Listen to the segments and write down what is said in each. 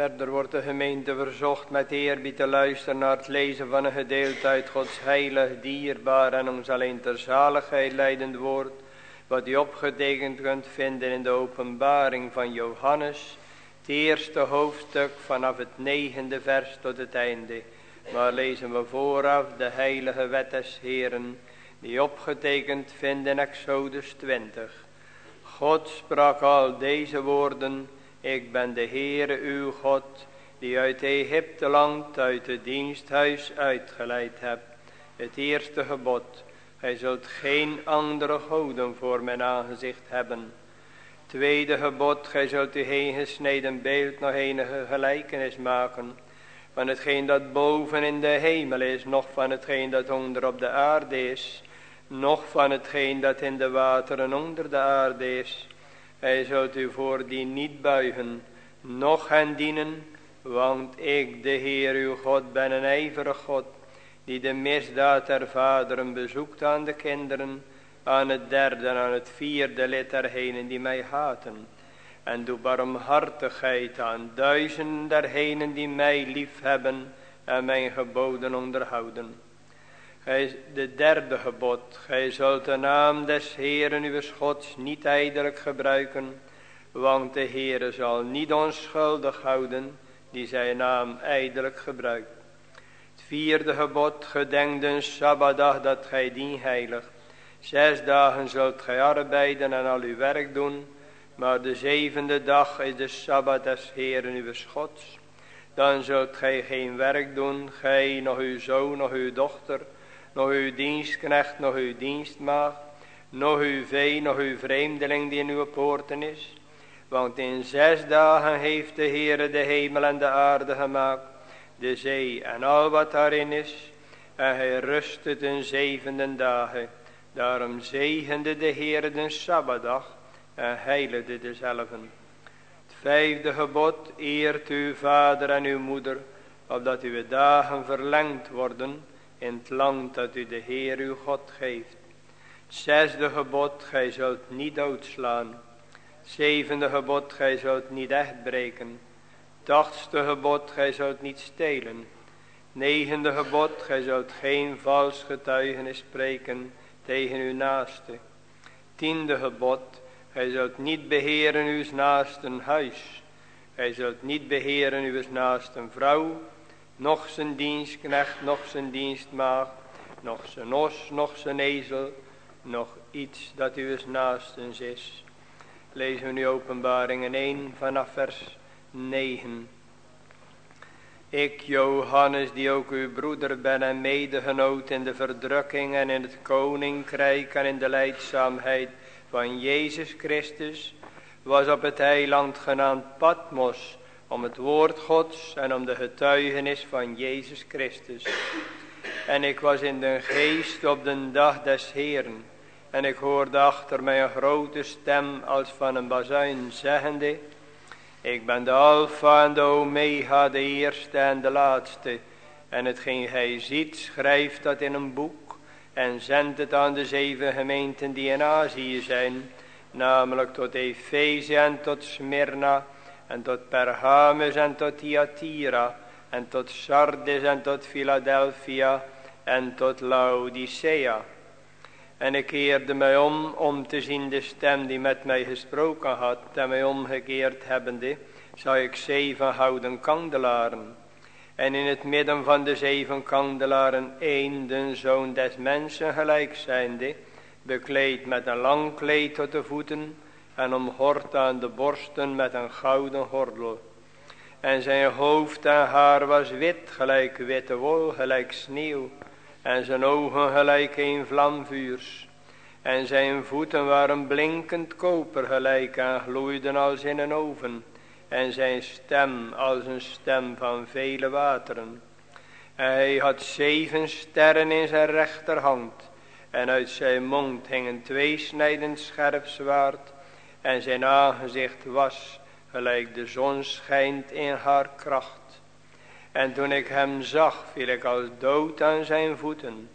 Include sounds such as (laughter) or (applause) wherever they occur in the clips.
Verder wordt de gemeente verzocht met eerbied te luisteren naar het lezen van een gedeelte uit Gods heilig, dierbaar en ons alleen ter zaligheid leidend woord, wat u opgetekend kunt vinden in de openbaring van Johannes, het eerste hoofdstuk vanaf het negende vers tot het einde. Maar lezen we vooraf de heilige wet des Heren, die opgetekend vindt in Exodus 20. God sprak al deze woorden ik ben de Heere uw God, die uit Egypte land, uit het diensthuis uitgeleid hebt. Het eerste gebod, gij zult geen andere goden voor mijn aangezicht hebben. Tweede gebod, gij zult u heen gesneden beeld nog enige gelijkenis maken. Van hetgeen dat boven in de hemel is, nog van hetgeen dat onder op de aarde is. Nog van hetgeen dat in de wateren onder de aarde is hij zult u voor die niet buigen, noch hen dienen, want ik, de Heer uw God, ben een ijverig God, die de misdaad der vaderen bezoekt aan de kinderen, aan het derde en aan het vierde lid dergenen die mij haten. En doe barmhartigheid aan duizenden dergenen die mij lief hebben en mijn geboden onderhouden. Gij, de derde gebod, gij zult de naam des Heeren uw Gods niet ijdelijk gebruiken, want de Heere zal niet onschuldig houden die zijn naam ijdelijk gebruikt. Het vierde gebod, gedenk de Sabbatdag dat gij dien heilig. Zes dagen zult gij arbeiden en al uw werk doen, maar de zevende dag is de Sabbat des Heeren uw Gods. Dan zult gij geen werk doen, gij, nog uw zoon, nog uw dochter, nog uw dienstknecht, nog uw dienstmaagd, nog uw vee, nog uw vreemdeling die in uw poorten is. Want in zes dagen heeft de Heere de hemel en de aarde gemaakt, de zee en al wat daarin is. En hij rustte ten zevende dagen. Daarom zegende de Heere de Sabbatdag en heiligde dezelfde. Het vijfde gebod, eert uw vader en uw moeder, opdat uw dagen verlengd worden in het land dat u de Heer uw God geeft. Zesde gebod, gij zult niet doodslaan. Zevende gebod, gij zult niet echt breken. Achtste gebod, gij zult niet stelen. Negende gebod, gij zult geen vals getuigenis spreken tegen uw naaste. Tiende gebod, gij zult niet beheren uw naasten huis. Gij zult niet beheren uw naasten vrouw, nog zijn dienstknecht, nog zijn dienstmaagd, nog zijn os, nog zijn ezel, nog iets dat u eens naastens is. Lezen we nu openbaringen 1 vanaf vers 9. Ik, Johannes, die ook uw broeder ben en medegenoot in de verdrukking en in het koninkrijk en in de leidzaamheid van Jezus Christus, was op het eiland genaamd Patmos, om het woord Gods en om de getuigenis van Jezus Christus. En ik was in de geest op de dag des Heeren. En ik hoorde achter mij een grote stem als van een bazuin zeggende. Ik ben de Alpha en de Omega, de eerste en de laatste. En hetgeen gij ziet, schrijft dat in een boek. En zendt het aan de zeven gemeenten die in Azië zijn. Namelijk tot Efeze en tot Smyrna en tot Pergamus en tot Thyatira en tot Sardis en tot Philadelphia en tot Laodicea. En ik keerde mij om, om te zien de stem die met mij gesproken had, en mij omgekeerd hebbende, zag ik zeven houden kandelaren. En in het midden van de zeven kandelaren één, de zoon des mensen gelijk zijnde, bekleed met een lang kleed tot de voeten, en omgord aan de borsten met een gouden gordel. En zijn hoofd en haar was wit, gelijk witte wol, gelijk sneeuw. En zijn ogen gelijk een vlamvuurs. En zijn voeten waren blinkend koper, gelijk en gloeiden als in een oven. En zijn stem als een stem van vele wateren. En hij had zeven sterren in zijn rechterhand. En uit zijn mond hing een tweesnijdend scherp zwaard en zijn aangezicht was gelijk de zon schijnt in haar kracht. En toen ik hem zag, viel ik als dood aan zijn voeten.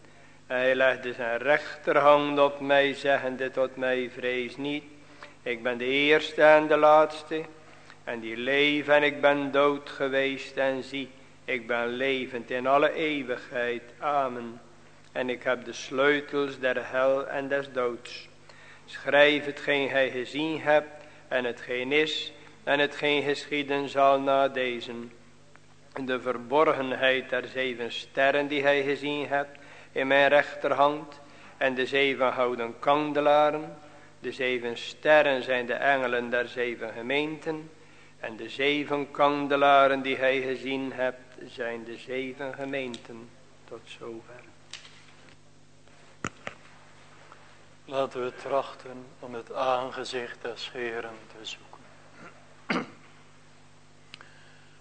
En hij legde zijn rechterhand op mij, zeggende tot mij, vrees niet. Ik ben de eerste en de laatste, En die leven en ik ben dood geweest en zie, ik ben levend in alle eeuwigheid. Amen. En ik heb de sleutels der hel en des doods. Schrijf hetgeen gij gezien hebt en hetgeen is en hetgeen geschieden zal na deze. De verborgenheid der zeven sterren die hij gezien hebt in mijn rechterhand en de zeven houden kandelaren. De zeven sterren zijn de engelen der zeven gemeenten en de zeven kandelaren die hij gezien hebt zijn de zeven gemeenten. Tot zover. Laten we trachten om het aangezicht des Heeren te zoeken. (clears throat)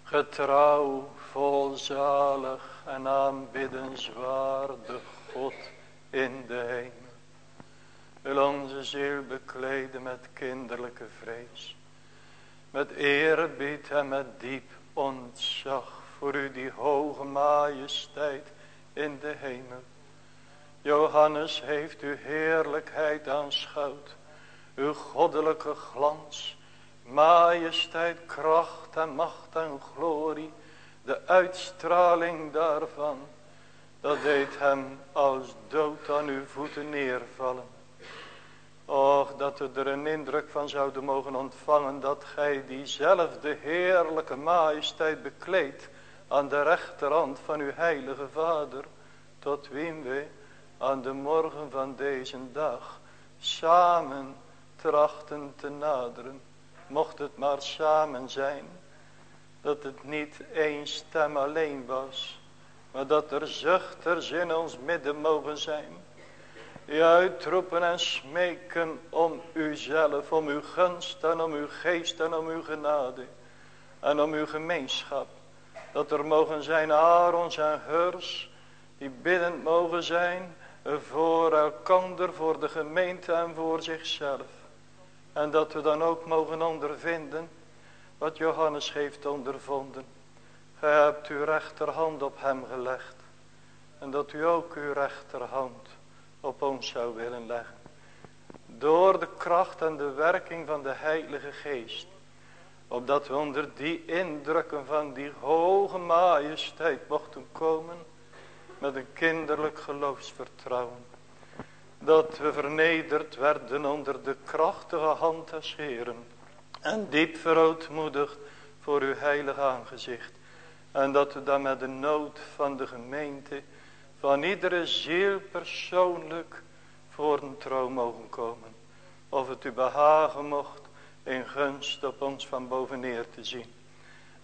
Getrouw, volzalig en aanbiddenswaardig God in de hemel. Wil onze ziel bekleden met kinderlijke vrees. Met eerbied en met diep ontzag voor u die hoge majesteit in de hemel. Johannes heeft uw heerlijkheid aanschouwd, uw goddelijke glans, majesteit, kracht en macht en glorie, de uitstraling daarvan, dat deed hem als dood aan uw voeten neervallen. Och, dat we er een indruk van zouden mogen ontvangen dat gij diezelfde heerlijke majesteit bekleedt aan de rechterhand van uw heilige vader, tot wien wij aan de morgen van deze dag samen trachten te naderen. Mocht het maar samen zijn, dat het niet één stem alleen was, maar dat er zuchters in ons midden mogen zijn, die uitroepen en smeken om uzelf, om uw gunst en om uw geest en om uw genade en om uw gemeenschap. Dat er mogen zijn Aarons en Hurs, die biddend mogen zijn voor elkander, voor de gemeente en voor zichzelf. En dat we dan ook mogen ondervinden wat Johannes heeft ondervonden. Gij hebt uw rechterhand op hem gelegd. En dat u ook uw rechterhand op ons zou willen leggen. Door de kracht en de werking van de Heilige Geest. Opdat we onder die indrukken van die hoge majesteit mochten komen met een kinderlijk geloofsvertrouwen. Dat we vernederd werden onder de krachtige hand des Heeren. En diep verootmoedigd voor uw heilig aangezicht. En dat we dan met de nood van de gemeente, van iedere ziel persoonlijk voor een troon mogen komen. Of het u behagen mocht in gunst op ons van boveneer te zien.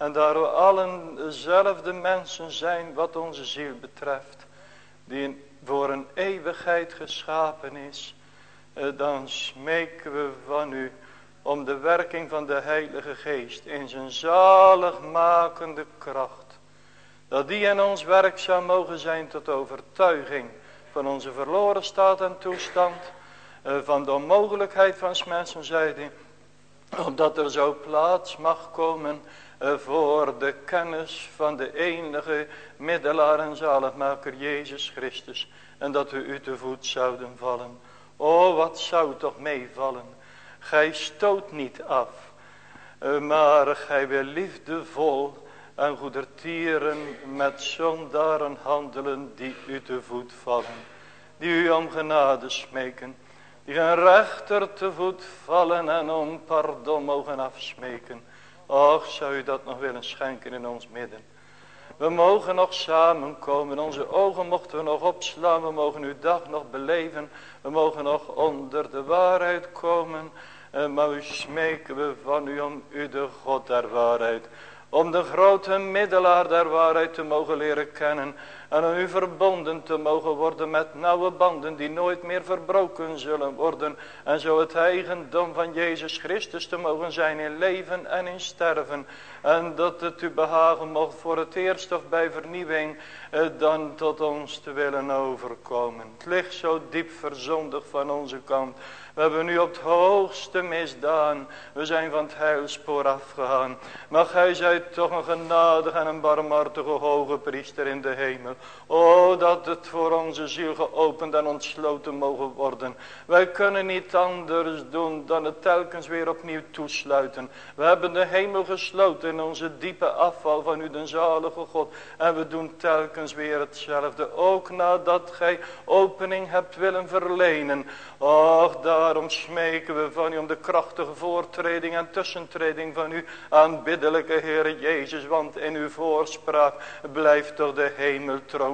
En daar we allen dezelfde mensen zijn wat onze ziel betreft. Die voor een eeuwigheid geschapen is. Eh, dan smeken we van u om de werking van de Heilige Geest in zijn zaligmakende kracht. Dat die in ons werkzaam mogen zijn tot overtuiging van onze verloren staat en toestand. Eh, van de onmogelijkheid van mensen zijde. Omdat er zo plaats mag komen voor de kennis van de enige middelaar en zaligmaker Jezus Christus. En dat we u te voet zouden vallen. O wat zou toch meevallen. Gij stoot niet af. Eh, maar gij wil liefdevol en goedertieren met zondaren handelen die u te voet vallen. Die u om genade smeken. Die een rechter te voet vallen en om pardon mogen afsmeken. Och, zou u dat nog willen schenken in ons midden. We mogen nog samenkomen. Onze ogen mochten we nog opslaan. We mogen uw dag nog beleven. We mogen nog onder de waarheid komen. Maar u smeken we van u om u de God der waarheid. Om de grote middelaar der waarheid te mogen leren kennen. En aan u verbonden te mogen worden met nauwe banden die nooit meer verbroken zullen worden. En zo het eigendom van Jezus Christus te mogen zijn in leven en in sterven. En dat het u behagen mocht voor het eerst of bij vernieuwing eh, dan tot ons te willen overkomen. Het ligt zo diep verzondig van onze kant. We hebben nu op het hoogste misdaan. We zijn van het heilspoor afgegaan. Maar gij zijt toch een genadig en een barmhartige hoge priester in de hemel. O, dat het voor onze ziel geopend en ontsloten mogen worden. Wij kunnen niet anders doen dan het telkens weer opnieuw toesluiten. We hebben de hemel gesloten in onze diepe afval van u, de zalige God. En we doen telkens weer hetzelfde. Ook nadat gij opening hebt willen verlenen. Och, daarom smeken we van u om de krachtige voortreding en tussentreding van u. Aanbiddelijke Heer Jezus, want in uw voorspraak blijft toch de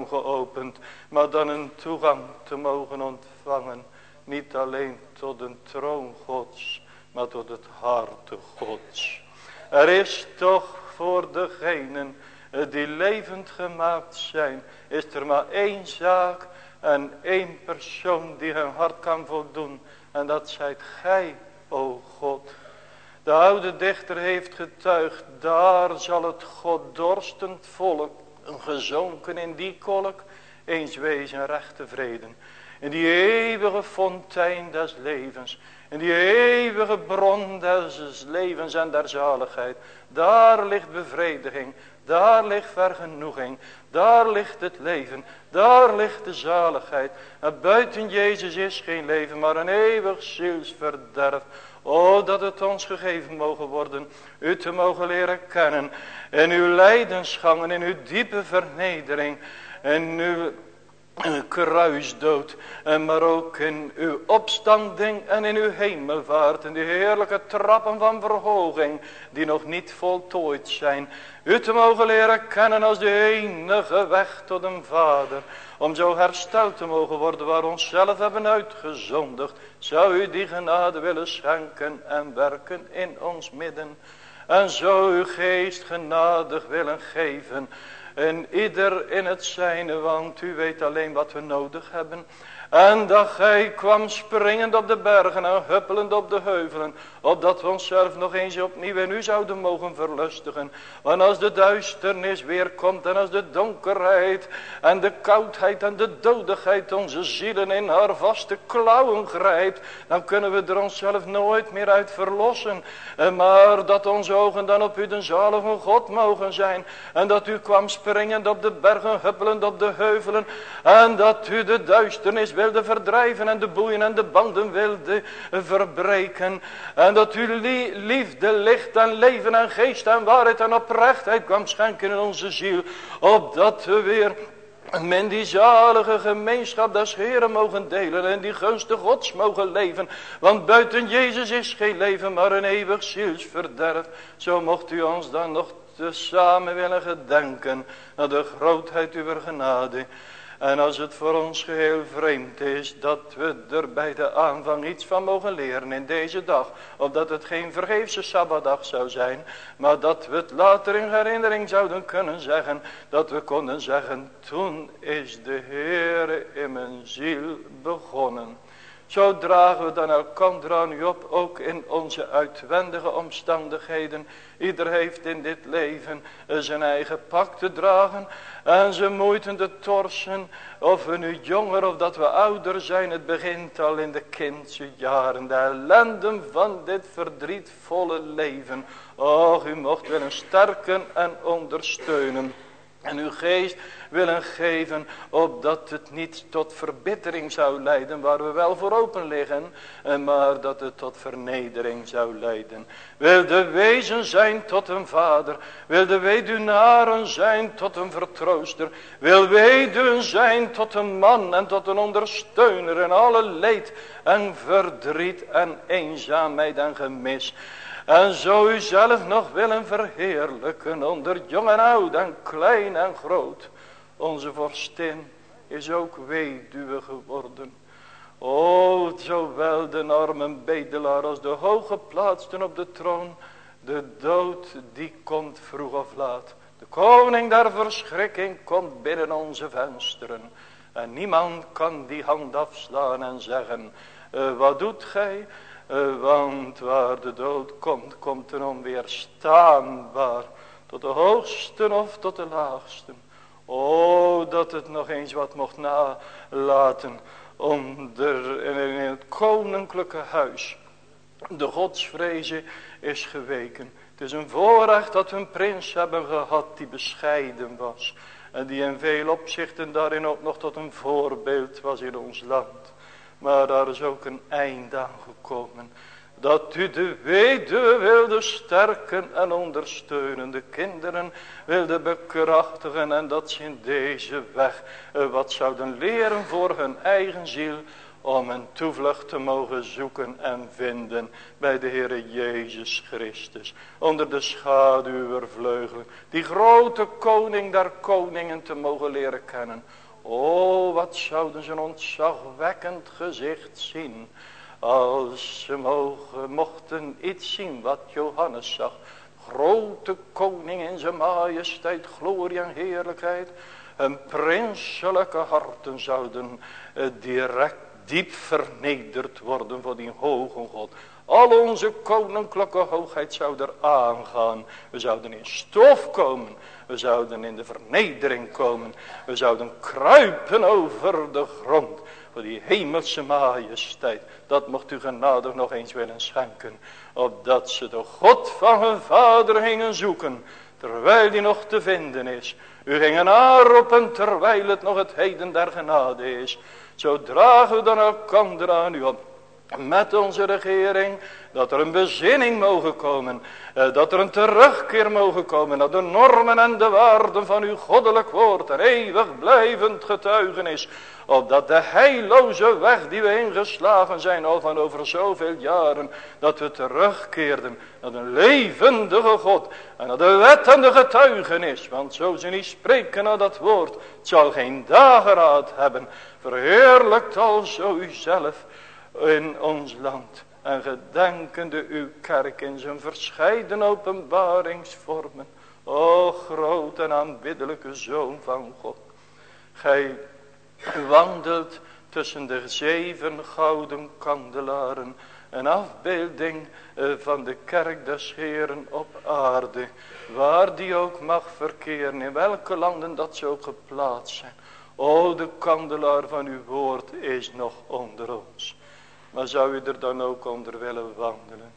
geopend. Maar dan een toegang te mogen ontvangen. Niet alleen tot een troon Gods, maar tot het hart Gods. Er is toch voor degenen die levend gemaakt zijn, is er maar één zaak en één persoon die hun hart kan voldoen. En dat zijt gij, o God. De oude dichter heeft getuigd, daar zal het goddorstend volk, gezonken in die kolk, eens wezen recht tevreden. In die eeuwige fontein des levens, in die eeuwige bron des levens en der zaligheid, daar ligt bevrediging, daar ligt vergenoeging. Daar ligt het leven. Daar ligt de zaligheid. En buiten Jezus is geen leven, maar een eeuwig zielsverderf. O, dat het ons gegeven mogen worden, u te mogen leren kennen. In uw lijdensgangen, in uw diepe vernedering. En uw kruisdood. Maar ook in uw opstanding en in uw hemelvaart. En die heerlijke trappen van verhoging die nog niet voltooid zijn. U te mogen leren kennen als de enige weg tot een vader. Om zo hersteld te mogen worden waar onszelf hebben uitgezondigd. Zou u die genade willen schenken en werken in ons midden. En zo uw geest genadig willen geven en ieder in het zijne, want u weet alleen wat we nodig hebben. En dat gij kwam springend op de bergen en huppelend op de heuvelen. Opdat we onszelf nog eens opnieuw in u zouden mogen verlustigen. Want als de duisternis weer komt en als de donkerheid en de koudheid en de dodigheid onze zielen in haar vaste klauwen grijpt. Dan kunnen we er onszelf nooit meer uit verlossen. Maar dat onze ogen dan op u de zalige God mogen zijn. En dat u kwam springend op de bergen, huppelend op de heuvelen. En dat u de duisternis wilde verdrijven en de boeien en de banden wilde verbreken. En dat u liefde, licht en leven en geest en waarheid en oprechtheid kwam schenken in onze ziel. Opdat we weer men die zalige gemeenschap des Heren mogen delen en die gunste gods mogen leven. Want buiten Jezus is geen leven, maar een eeuwig zielsverderf. Zo mocht u ons dan nog te samen willen gedenken naar de grootheid uw genade. En als het voor ons geheel vreemd is dat we er bij de aanvang iets van mogen leren in deze dag. Opdat het geen vergeefse Sabbatdag zou zijn. Maar dat we het later in herinnering zouden kunnen zeggen. Dat we konden zeggen toen is de Heer in mijn ziel begonnen. Zo dragen we dan elkander aan op, ook in onze uitwendige omstandigheden. Ieder heeft in dit leven zijn eigen pak te dragen en zijn moeite te torsen. Of we nu jonger of dat we ouder zijn, het begint al in de kindse jaren. De ellenden van dit verdrietvolle leven. Och, u mocht willen sterken en ondersteunen. En uw geest willen geven, opdat het niet tot verbittering zou leiden, waar we wel voor open liggen, maar dat het tot vernedering zou leiden. Wil de wezen zijn tot een vader, wil de weduwnaren zijn tot een vertrooster, wil weduwen zijn tot een man en tot een ondersteuner in alle leed en verdriet en eenzaamheid en gemis. En zo u zelf nog willen verheerlijken onder jong en oud en klein en groot. Onze vorstin is ook weduwe geworden. O, zowel de arme bedelaar als de hooggeplaatsten op de troon. De dood die komt vroeg of laat. De koning der verschrikking komt binnen onze vensteren. En niemand kan die hand afslaan en zeggen. Uh, wat doet gij? Uh, want waar de dood komt, komt een onweerstaanbaar. Tot de hoogsten of tot de laagsten. O, dat het nog eens wat mocht nalaten. Om er in het koninklijke huis. De godsvreze is geweken. Het is een voorrecht dat we een prins hebben gehad die bescheiden was. En die in veel opzichten daarin ook nog tot een voorbeeld was in ons land. Maar daar is ook een eind aan gekomen. Dat u de weduwe wilde sterken en ondersteunen. De kinderen wilde bekrachtigen. En dat ze in deze weg eh, wat zouden leren voor hun eigen ziel om een toevlucht te mogen zoeken en vinden bij de Heere Jezus Christus. Onder de schaduw vleugelen. Die grote koning der koningen te mogen leren kennen. O, wat zouden ze een ontzagwekkend gezicht zien. Als ze mogen, mochten iets zien wat Johannes zag. Grote koning in zijn majesteit, glorie en heerlijkheid. En prinselijke harten zouden eh, direct diep vernederd worden voor die hoge God. Al onze koninklijke hoogheid zou er aangaan. We zouden in stof komen. We zouden in de vernedering komen. We zouden kruipen over de grond. Voor die hemelse majesteit. Dat mocht u genadig nog eens willen schenken. Opdat ze de God van hun vader gingen zoeken. Terwijl die nog te vinden is. U ging een en terwijl het nog het heden der genade is. Zo dragen we dan elkander aan u op. Met onze regering. Dat er een bezinning mogen komen. Eh, dat er een terugkeer mogen komen. Dat de normen en de waarden van uw goddelijk woord. Een eeuwig blijvend getuigenis. Opdat de heilloze weg die we ingeslagen zijn. Al van over zoveel jaren. Dat we terugkeerden. Naar een levendige God. En naar de wet en de getuigenis. Want zo ze niet spreken naar dat woord. Het zal geen dageraad hebben. Verheerlijkt alzo uzelf in ons land. En gedenkende uw kerk in zijn verscheiden openbaringsvormen. O groot en aanbiddelijke Zoon van God. Gij wandelt tussen de zeven gouden kandelaren. Een afbeelding eh, van de kerk des Heren op aarde. Waar die ook mag verkeren. In welke landen dat ze ook geplaatst zijn. O, de kandelaar van uw woord is nog onder ons. Maar zou u er dan ook onder willen wandelen?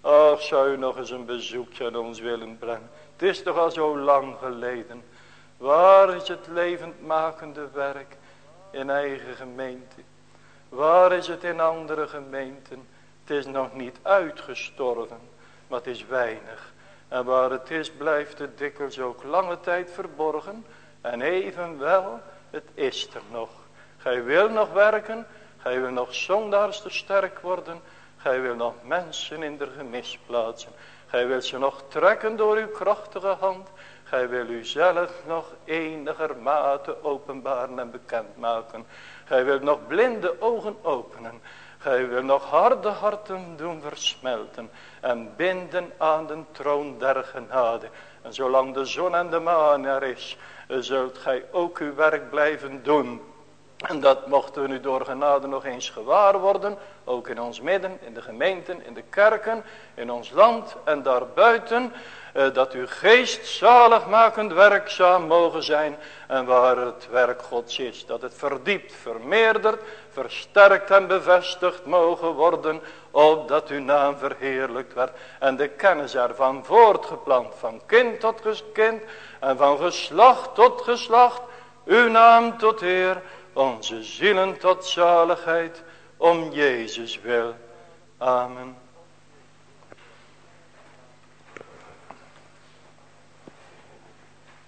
Ach, zou u nog eens een bezoekje aan ons willen brengen? Het is toch al zo lang geleden. Waar is het levendmakende werk in eigen gemeente? Waar is het in andere gemeenten? Het is nog niet uitgestorven, maar het is weinig. En waar het is, blijft het dikwijls ook lange tijd verborgen. En evenwel het is er nog. Gij wil nog werken. Gij wil nog zondaars te sterk worden. Gij wil nog mensen in de gemis plaatsen. Gij wilt ze nog trekken door uw krachtige hand. Gij wil uzelf nog enigermate openbaren en bekendmaken. Gij wilt nog blinde ogen openen. Gij wil nog harde harten doen versmelten. En binden aan de troon der genade. En zolang de zon en de maan er is zult gij ook uw werk blijven doen. En dat mochten we nu door genade nog eens gewaar worden. Ook in ons midden, in de gemeenten, in de kerken, in ons land en daarbuiten. Eh, dat uw geest zaligmakend werkzaam mogen zijn. En waar het werk Gods is. Dat het verdiept, vermeerderd, versterkt en bevestigd mogen worden. Opdat uw naam verheerlijkt werd. En de kennis ervan voortgeplant van kind tot kind. En van geslacht tot geslacht. Uw naam tot eer. Onze zielen tot zaligheid. Om Jezus wil. Amen.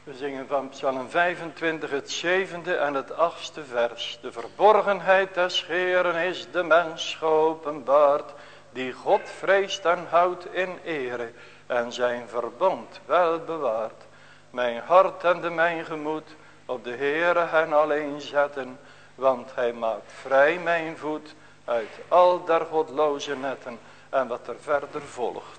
We zingen van Psalm 25 het zevende en het achtste vers. De verborgenheid des Heeren is de mens geopenbaard, die God vreest en houdt in ere en zijn verbond wel bewaart. Mijn hart en de mijn gemoed op de Heere hen alleen zetten, want hij maakt vrij mijn voet uit al der godloze netten en wat er verder volgt.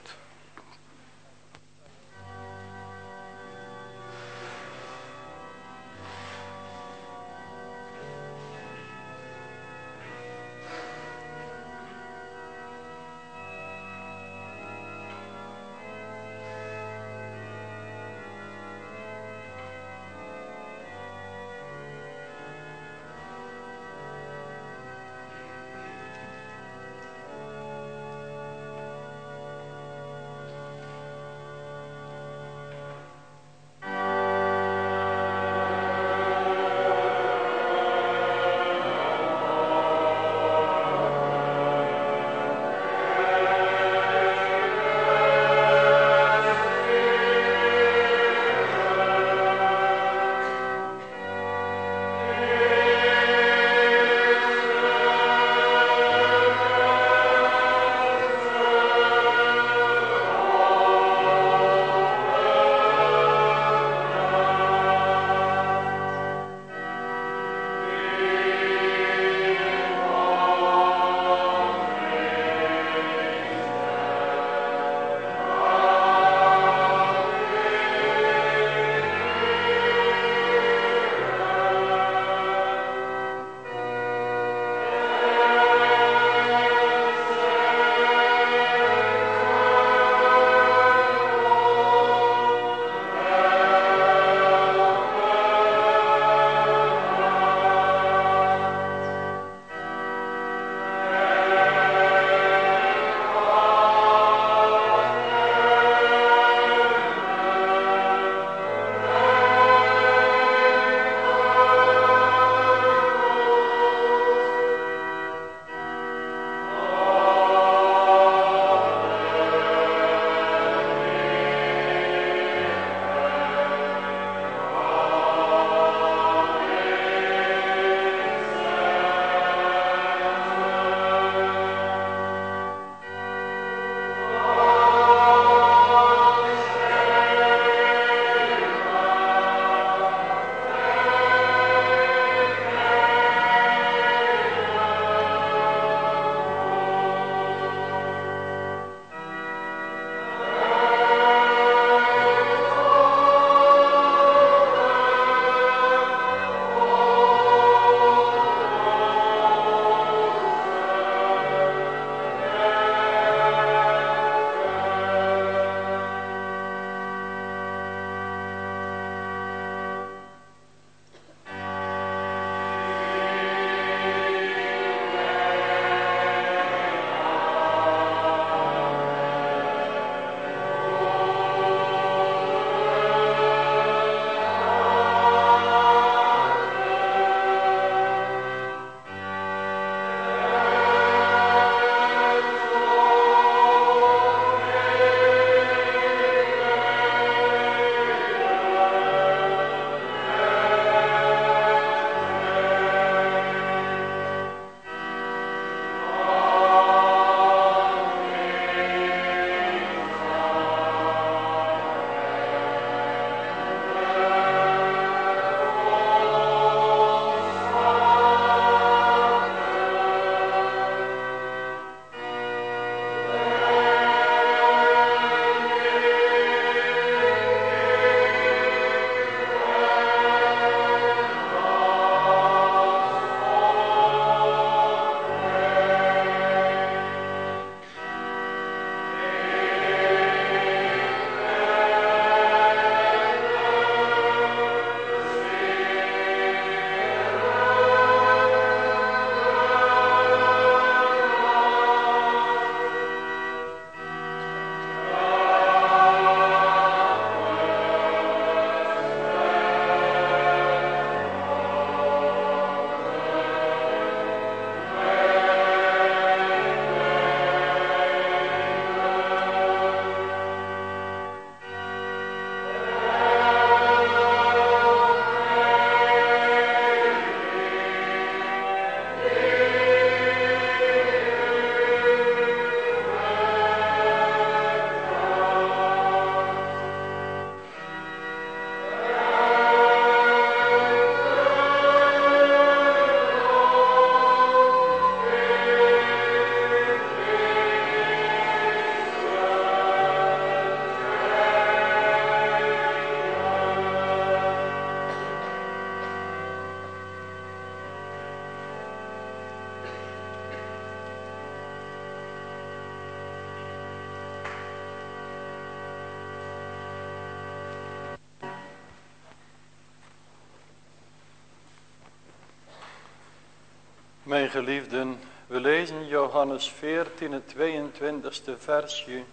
Geliefden, we lezen Johannes 14, het 22e versje.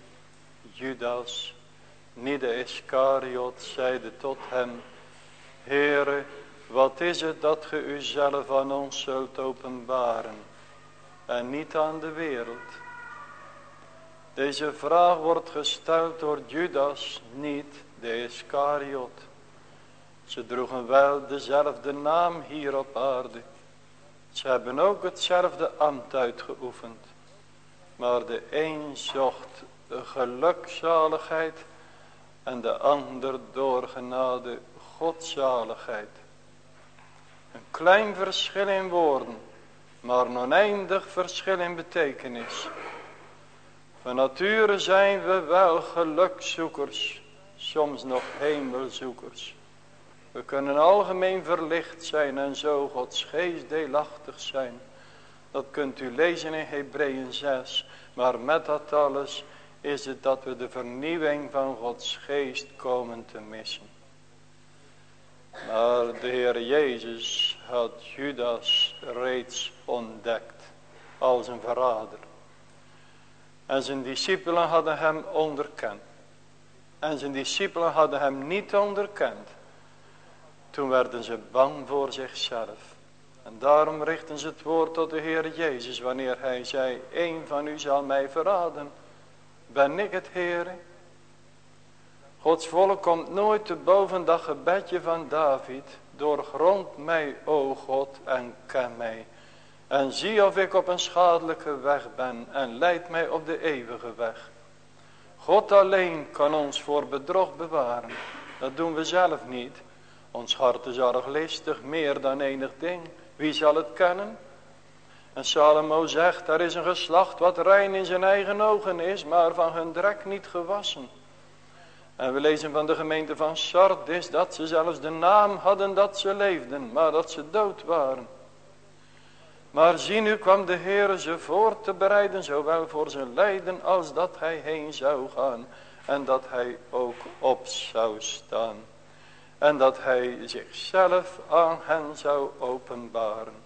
Judas, niet de Iscariot, zeide tot hem, Heere, wat is het dat ge uzelf aan ons zult openbaren en niet aan de wereld? Deze vraag wordt gesteld door Judas, niet de Iscariot. Ze droegen wel dezelfde naam hier op aarde. Ze hebben ook hetzelfde ambt uitgeoefend. Maar de een zocht gelukzaligheid en de ander door genade godzaligheid. Een klein verschil in woorden, maar een oneindig verschil in betekenis. Van nature zijn we wel gelukzoekers, soms nog hemelzoekers. We kunnen algemeen verlicht zijn en zo Gods geest deelachtig zijn. Dat kunt u lezen in Hebreeën 6. Maar met dat alles is het dat we de vernieuwing van Gods geest komen te missen. Maar de Heer Jezus had Judas reeds ontdekt als een verrader. En zijn discipelen hadden hem onderkend. En zijn discipelen hadden hem niet onderkend. Toen werden ze bang voor zichzelf. En daarom richten ze het woord tot de Heer Jezus wanneer hij zei, een van u zal mij verraden. Ben ik het Heer? Gods volk komt nooit te boven dat gebedje van David. Doorgrond mij, o God, en ken mij. En zie of ik op een schadelijke weg ben en leid mij op de eeuwige weg. God alleen kan ons voor bedrog bewaren. Dat doen we zelf niet. Ons hart is arglistig, meer dan enig ding. Wie zal het kennen? En Salomo zegt, er is een geslacht wat rein in zijn eigen ogen is, maar van hun drek niet gewassen. En we lezen van de gemeente van Sardis dat ze zelfs de naam hadden dat ze leefden, maar dat ze dood waren. Maar zie nu kwam de Heer ze voor te bereiden, zowel voor zijn lijden als dat hij heen zou gaan en dat hij ook op zou staan. En dat hij zichzelf aan hen zou openbaren.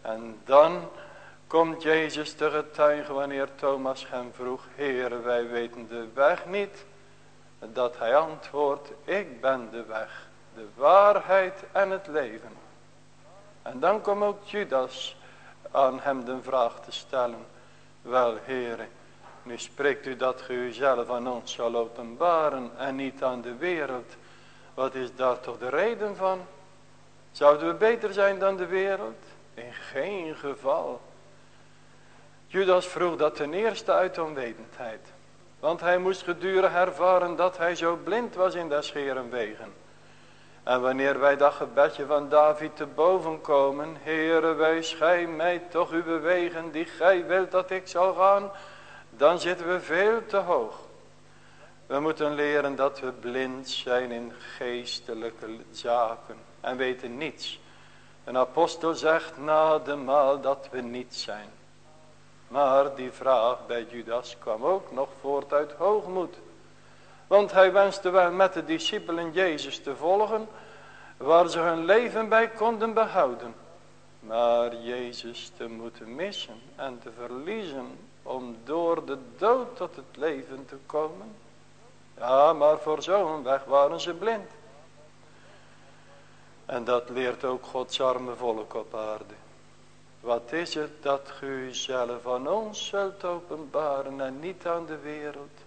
En dan komt Jezus te getuigen wanneer Thomas hem vroeg. Heere wij weten de weg niet. Dat hij antwoordt. Ik ben de weg. De waarheid en het leven. En dan komt ook Judas aan hem de vraag te stellen. Wel Heere. Nu spreekt u dat ge uzelf aan ons zal openbaren en niet aan de wereld. Wat is daar toch de reden van? Zouden we beter zijn dan de wereld? In geen geval. Judas vroeg dat ten eerste uit onwetendheid. Want hij moest gedurig ervaren dat hij zo blind was in des Heeren wegen. En wanneer wij dat gebedje van David te boven komen. Heere wij gij mij toch uw wegen die gij wilt dat ik zal gaan. Dan zitten we veel te hoog. We moeten leren dat we blind zijn in geestelijke zaken en weten niets. Een apostel zegt na de maal dat we niet zijn. Maar die vraag bij Judas kwam ook nog voort uit hoogmoed. Want hij wenste wel met de discipelen Jezus te volgen, waar ze hun leven bij konden behouden. Maar Jezus te moeten missen en te verliezen om door de dood tot het leven te komen. Ja, maar voor zo'n weg waren ze blind. En dat leert ook Gods arme volk op aarde. Wat is het dat u zelf aan ons zult openbaren en niet aan de wereld?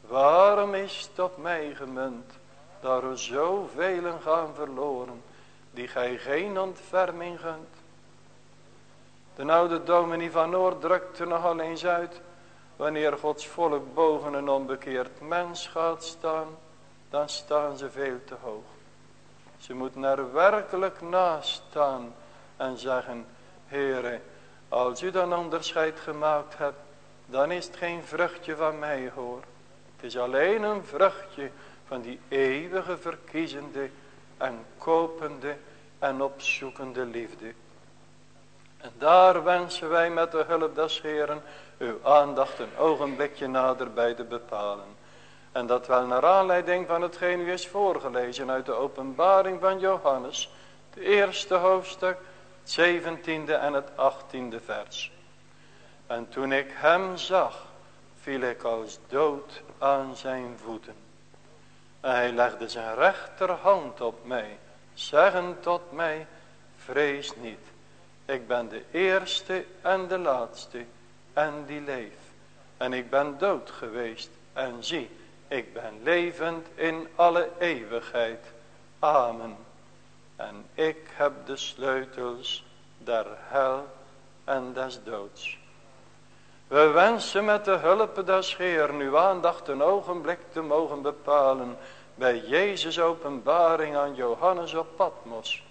Waarom is het op mij gemunt, dat er zoveel gaan verloren, die gij geen ontferming gunt? De oude dominee van Noord drukte nogal eens uit, Wanneer Gods volk boven een onbekeerd mens gaat staan, dan staan ze veel te hoog. Ze moeten er werkelijk naast staan en zeggen, Heere, als u dan onderscheid gemaakt hebt, dan is het geen vruchtje van mij hoor. Het is alleen een vruchtje van die eeuwige verkiezende en kopende en opzoekende liefde. Daar wensen wij met de hulp des Heeren uw aandacht een ogenblikje nader bij te bepalen. En dat wel naar aanleiding van hetgeen u is voorgelezen uit de openbaring van Johannes, het eerste hoofdstuk, Het 17e en het 18e vers. En toen ik hem zag, viel ik als dood aan zijn voeten. En hij legde zijn rechterhand op mij, zeggend tot mij, vrees niet. Ik ben de eerste en de laatste en die leeft. En ik ben dood geweest en zie, ik ben levend in alle eeuwigheid. Amen. En ik heb de sleutels der hel en des doods. We wensen met de hulp des Heer uw aandacht een ogenblik te mogen bepalen bij Jezus openbaring aan Johannes op Patmos.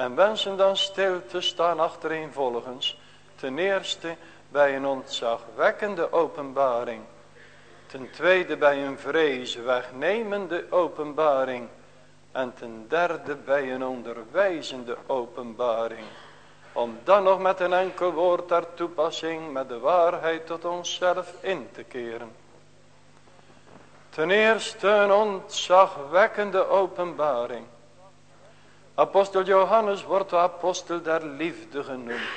En wensen dan stil te staan achtereenvolgens. Ten eerste bij een ontzagwekkende openbaring. Ten tweede bij een vreeswegnemende openbaring. En ten derde bij een onderwijzende openbaring. Om dan nog met een enkel woord ter toepassing met de waarheid tot onszelf in te keren. Ten eerste een ontzagwekkende openbaring. Apostel Johannes wordt de apostel der liefde genoemd.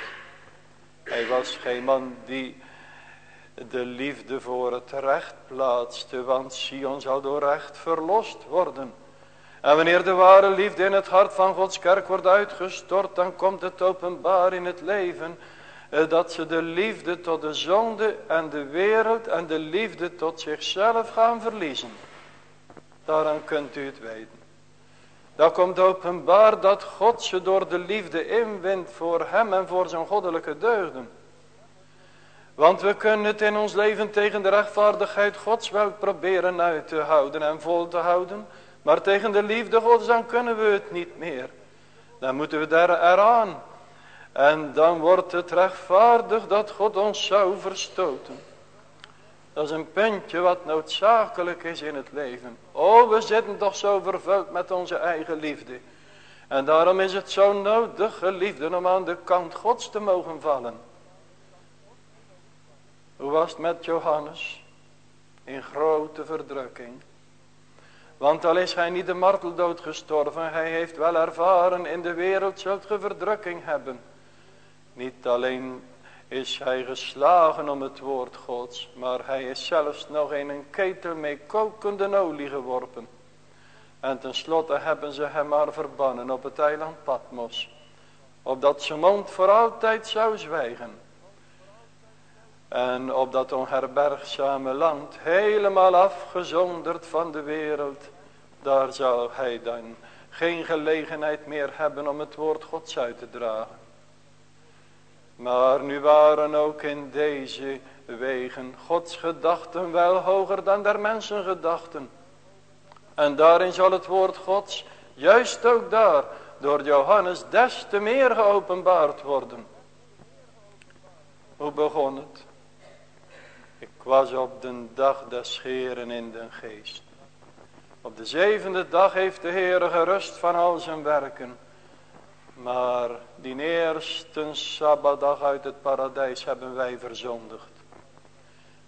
Hij was geen man die de liefde voor het recht plaatste, want Sion zal door recht verlost worden. En wanneer de ware liefde in het hart van Gods kerk wordt uitgestort, dan komt het openbaar in het leven eh, dat ze de liefde tot de zonde en de wereld en de liefde tot zichzelf gaan verliezen. Daaraan kunt u het weten. Dan komt openbaar dat God ze door de liefde inwint voor hem en voor zijn goddelijke deugden. Want we kunnen het in ons leven tegen de rechtvaardigheid Gods wel proberen uit te houden en vol te houden. Maar tegen de liefde Gods dan kunnen we het niet meer. Dan moeten we daar eraan. En dan wordt het rechtvaardig dat God ons zou verstoten. Dat is een puntje wat noodzakelijk is in het leven. Oh, we zitten toch zo vervuld met onze eigen liefde. En daarom is het zo nodig, geliefden, om aan de kant Gods te mogen vallen. Hoe was het met Johannes? In grote verdrukking. Want al is hij niet de marteldood gestorven, hij heeft wel ervaren in de wereld zult ge verdrukking hebben. Niet alleen is hij geslagen om het woord gods, maar hij is zelfs nog in een ketel met kokende olie geworpen. En tenslotte hebben ze hem maar verbannen op het eiland Patmos, opdat zijn mond voor altijd zou zwijgen. En op dat onherbergzame land, helemaal afgezonderd van de wereld, daar zou hij dan geen gelegenheid meer hebben om het woord gods uit te dragen. Maar nu waren ook in deze wegen Gods gedachten wel hoger dan der mensen gedachten. En daarin zal het woord Gods, juist ook daar, door Johannes des te meer geopenbaard worden. Hoe begon het? Ik was op de dag des Heeren in den geest. Op de zevende dag heeft de Heer gerust van al zijn werken. Maar die eerste Sabbatdag uit het paradijs hebben wij verzondigd.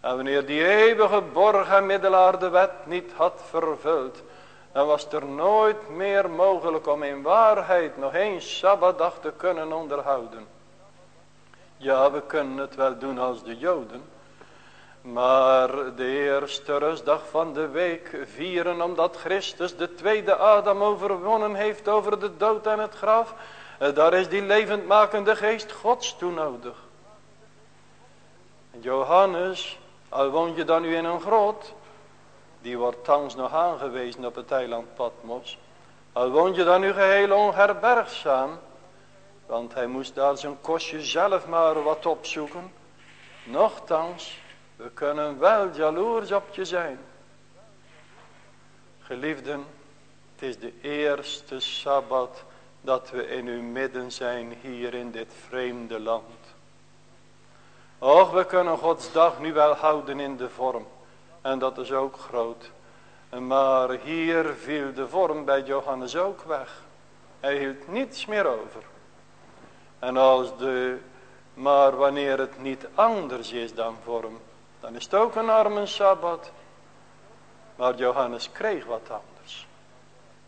En wanneer die eeuwige borg en middelaar de wet niet had vervuld. Dan was er nooit meer mogelijk om in waarheid nog één Sabbatdag te kunnen onderhouden. Ja, we kunnen het wel doen als de Joden. Maar de eerste rustdag van de week vieren omdat Christus de tweede Adam overwonnen heeft over de dood en het graf. Eh, daar is die levendmakende geest gods toe nodig. Johannes, al woon je dan nu in een grot, die wordt thans nog aangewezen op het eiland Patmos. Al woon je dan nu geheel onherbergzaam, want hij moest daar zijn kostje zelf maar wat opzoeken. Nochtans, we kunnen wel jaloers op je zijn. Geliefden, het is de eerste Sabbat dat we in uw midden zijn hier in dit vreemde land. Och, we kunnen Gods dag nu wel houden in de vorm. En dat is ook groot. Maar hier viel de vorm bij Johannes ook weg. Hij hield niets meer over. En als de, maar wanneer het niet anders is dan vorm, dan is het ook een arme Sabbat. Maar Johannes kreeg wat anders.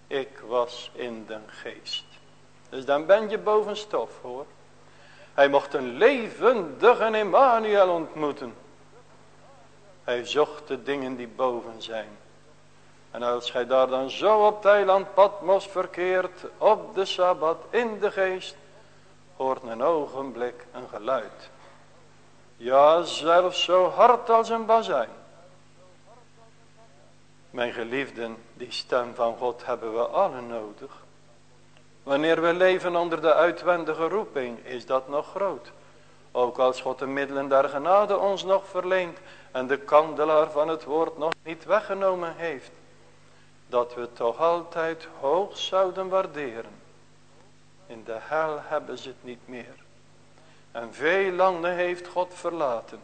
Ik was in den geest. Dus dan ben je boven stof hoor. Hij mocht een levendige Emmanuel ontmoeten. Hij zocht de dingen die boven zijn. En als gij daar dan zo op het eiland Patmos verkeert, op de Sabbat, in de geest, hoort een ogenblik een geluid. Ja, zelfs zo hard als een bazijn. Mijn geliefden, die stem van God hebben we allen nodig. Wanneer we leven onder de uitwendige roeping, is dat nog groot. Ook als God de middelen der genade ons nog verleent en de kandelaar van het woord nog niet weggenomen heeft. Dat we toch altijd hoog zouden waarderen. In de hel hebben ze het niet meer. En veel landen heeft God verlaten.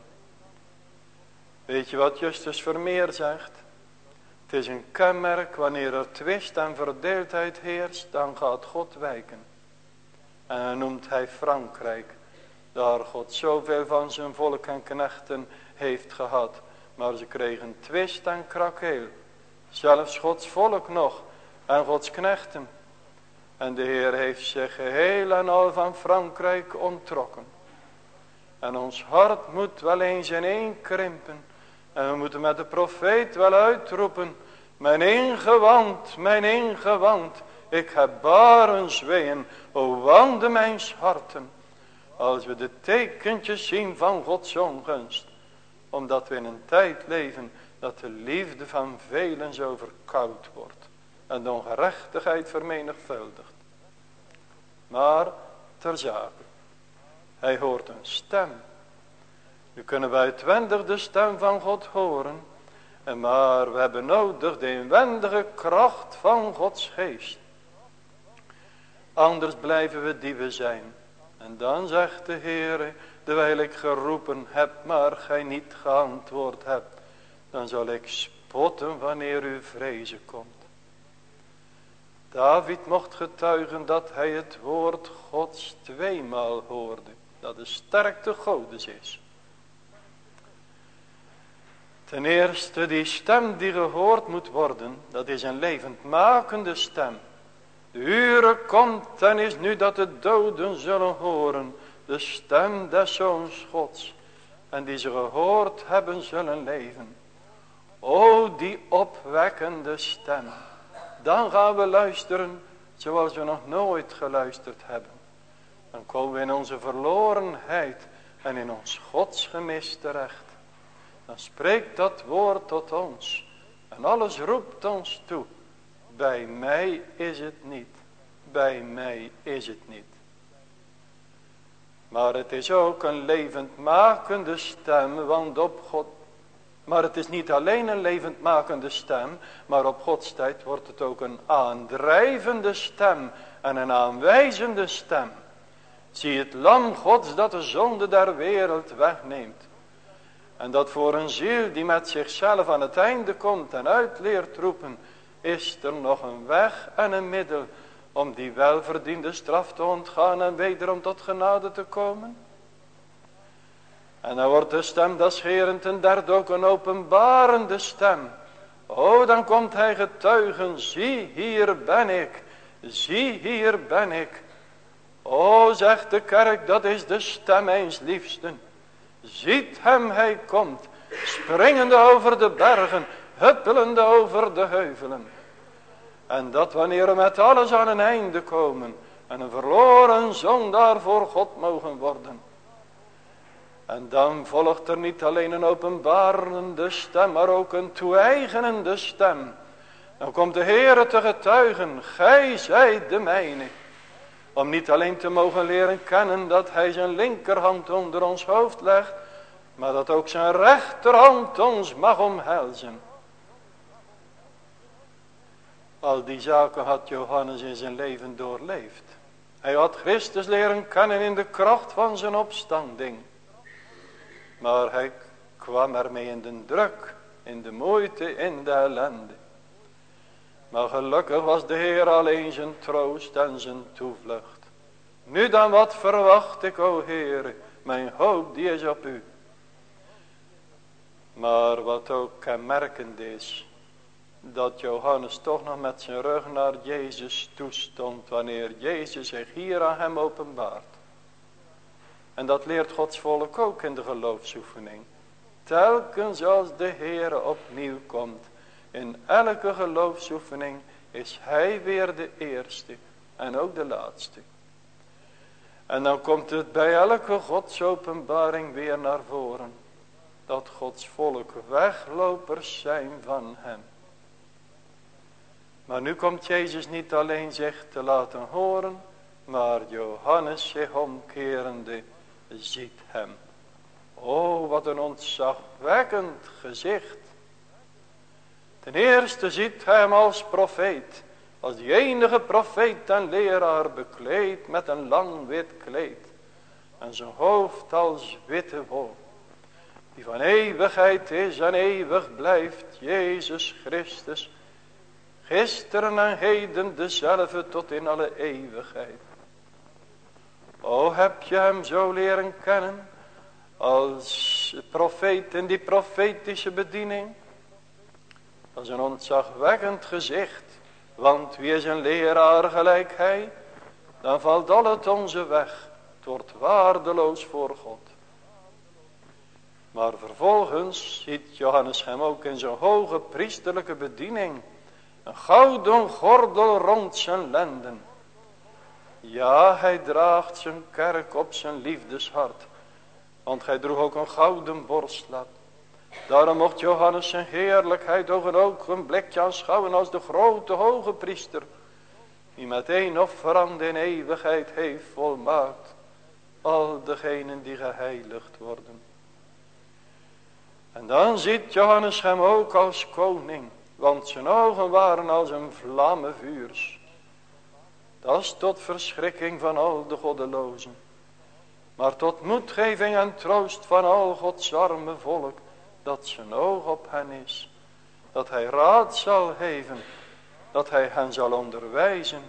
Weet je wat Justus Vermeer zegt? Het is een kenmerk wanneer er twist en verdeeldheid heerst, dan gaat God wijken. En dan noemt hij Frankrijk, daar God zoveel van zijn volk en knechten heeft gehad. Maar ze kregen twist en krakeel. Zelfs Gods volk nog en Gods knechten. En de Heer heeft zich geheel en al van Frankrijk ontrokken. En ons hart moet wel eens in één krimpen. En we moeten met de profeet wel uitroepen. Mijn ingewand, mijn ingewand. Ik heb barens weeën, o wande mijn harten. Als we de tekentjes zien van Gods ongunst. Omdat we in een tijd leven dat de liefde van velen zo verkoud wordt. En de ongerechtigheid vermenigvuldigt. Maar ter zake. Hij hoort een stem. Nu kunnen wij uitwendig de stem van God horen. En maar we hebben nodig de inwendige kracht van Gods geest. Anders blijven we die we zijn. En dan zegt de Heer, terwijl ik geroepen heb, maar gij niet geantwoord hebt. Dan zal ik spotten wanneer u vrezen komt. David mocht getuigen dat hij het woord Gods tweemaal hoorde. Dat de sterkte Godes is. Ten eerste die stem die gehoord moet worden. Dat is een levendmakende stem. De uren komt en is nu dat de doden zullen horen. De stem des zoons gods. En die ze gehoord hebben zullen leven. O die opwekkende stem. Dan gaan we luisteren zoals we nog nooit geluisterd hebben. Dan komen we in onze verlorenheid en in ons godsgemis terecht. Dan spreekt dat woord tot ons. En alles roept ons toe. Bij mij is het niet. Bij mij is het niet. Maar het is ook een levendmakende stem. Want op God maar het is niet alleen een levendmakende stem, maar op Gods tijd wordt het ook een aandrijvende stem en een aanwijzende stem. Zie het lam Gods dat de zonde der wereld wegneemt. En dat voor een ziel die met zichzelf aan het einde komt en uitleert roepen, is er nog een weg en een middel om die welverdiende straf te ontgaan en wederom tot genade te komen? En dan wordt de stem des Heeren ten derde ook een openbarende stem. O, dan komt hij getuigen, zie hier ben ik, zie hier ben ik. O, zegt de kerk, dat is de stem eens liefsten. Ziet hem, hij komt, springende over de bergen, huppelende over de heuvelen. En dat wanneer we met alles aan een einde komen en een verloren zondaar voor God mogen worden en dan volgt er niet alleen een openbarende stem, maar ook een toe-eigenende stem. Dan komt de Heer te getuigen, gij zijt de mijne. Om niet alleen te mogen leren kennen dat hij zijn linkerhand onder ons hoofd legt, maar dat ook zijn rechterhand ons mag omhelzen. Al die zaken had Johannes in zijn leven doorleefd. Hij had Christus leren kennen in de kracht van zijn opstanding. Maar hij kwam ermee in de druk, in de moeite, in de ellende. Maar gelukkig was de Heer alleen zijn troost en zijn toevlucht. Nu dan wat verwacht ik, o Heer, mijn hoop die is op u. Maar wat ook kenmerkend is, dat Johannes toch nog met zijn rug naar Jezus toestond wanneer Jezus zich hier aan hem openbaart. En dat leert Gods volk ook in de geloofsoefening. Telkens als de Heer opnieuw komt, in elke geloofsoefening is Hij weer de eerste en ook de laatste. En dan komt het bij elke godsopenbaring weer naar voren. Dat Gods volk weglopers zijn van hem. Maar nu komt Jezus niet alleen zich te laten horen. Maar Johannes zich omkerende ziet hem. Oh wat een ontzagwekkend gezicht. Ten eerste ziet hij hem als profeet. Als die enige profeet en leraar bekleed met een lang wit kleed. En zijn hoofd als witte wol. Die van eeuwigheid is en eeuwig blijft. Jezus Christus. Gisteren en heden dezelfde tot in alle eeuwigheid. O heb je hem zo leren kennen. Als profeet in die profetische bediening. Dat is een ontzagwekkend gezicht. Want wie is een leraar gelijk hij? Dan valt al het onze weg. Het wordt waardeloos voor God. Maar vervolgens ziet Johannes hem ook in zijn hoge priesterlijke bediening. Een gouden gordel rond zijn lenden. Ja, hij draagt zijn kerk op zijn liefdeshart. Want hij droeg ook een gouden borstlap. Daarom mocht Johannes zijn heerlijkheid ook een blikje aanschouwen als de grote hoge priester. Die met één offerand in eeuwigheid heeft volmaakt. Al degenen die geheiligd worden. En dan ziet Johannes hem ook als koning. Want zijn ogen waren als een vlammen vuurs. Dat is tot verschrikking van al de goddelozen. Maar tot moedgeving en troost van al Gods arme volk dat zijn oog op hen is. Dat hij raad zal geven. Dat hij hen zal onderwijzen.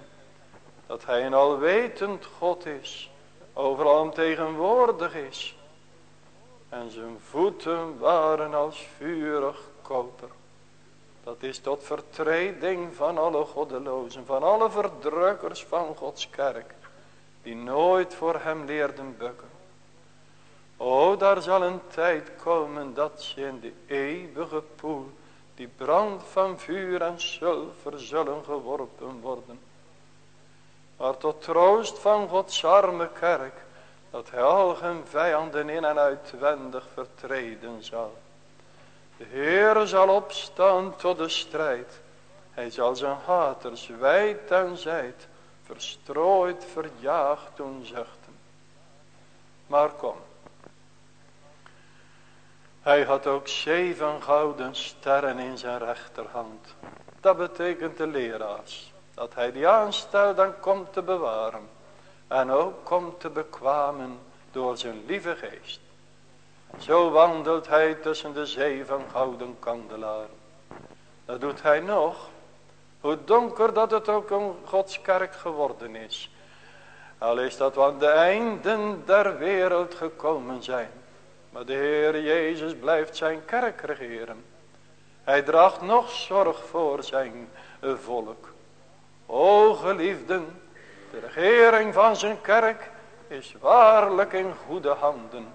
Dat hij een alwetend God is. Overal tegenwoordig is. En zijn voeten waren als vurig koper. Dat is tot vertreding van alle goddelozen. Van alle verdrukkers van Gods kerk. Die nooit voor hem leerden bukken. O, daar zal een tijd komen dat ze in de eeuwige poel, die brand van vuur en zilver, zullen geworpen worden. Maar tot troost van Gods arme kerk, dat hij al vijanden in en uitwendig vertreden zal. De Heere zal opstaan tot de strijd. Hij zal zijn haters wijd en zijd, verstrooid, verjaagd doen zuchten. Maar kom, hij had ook zeven gouden sterren in zijn rechterhand. Dat betekent de leraars. Dat hij die aanstelt en komt te bewaren. En ook komt te bekwamen door zijn lieve geest. Zo wandelt hij tussen de zeven gouden kandelaren. Dat doet hij nog. Hoe donker dat het ook een godskerk geworden is. Al is dat want de einden der wereld gekomen zijn. Maar de Heer Jezus blijft zijn kerk regeren. Hij draagt nog zorg voor zijn volk. O geliefden, de regering van zijn kerk is waarlijk in goede handen.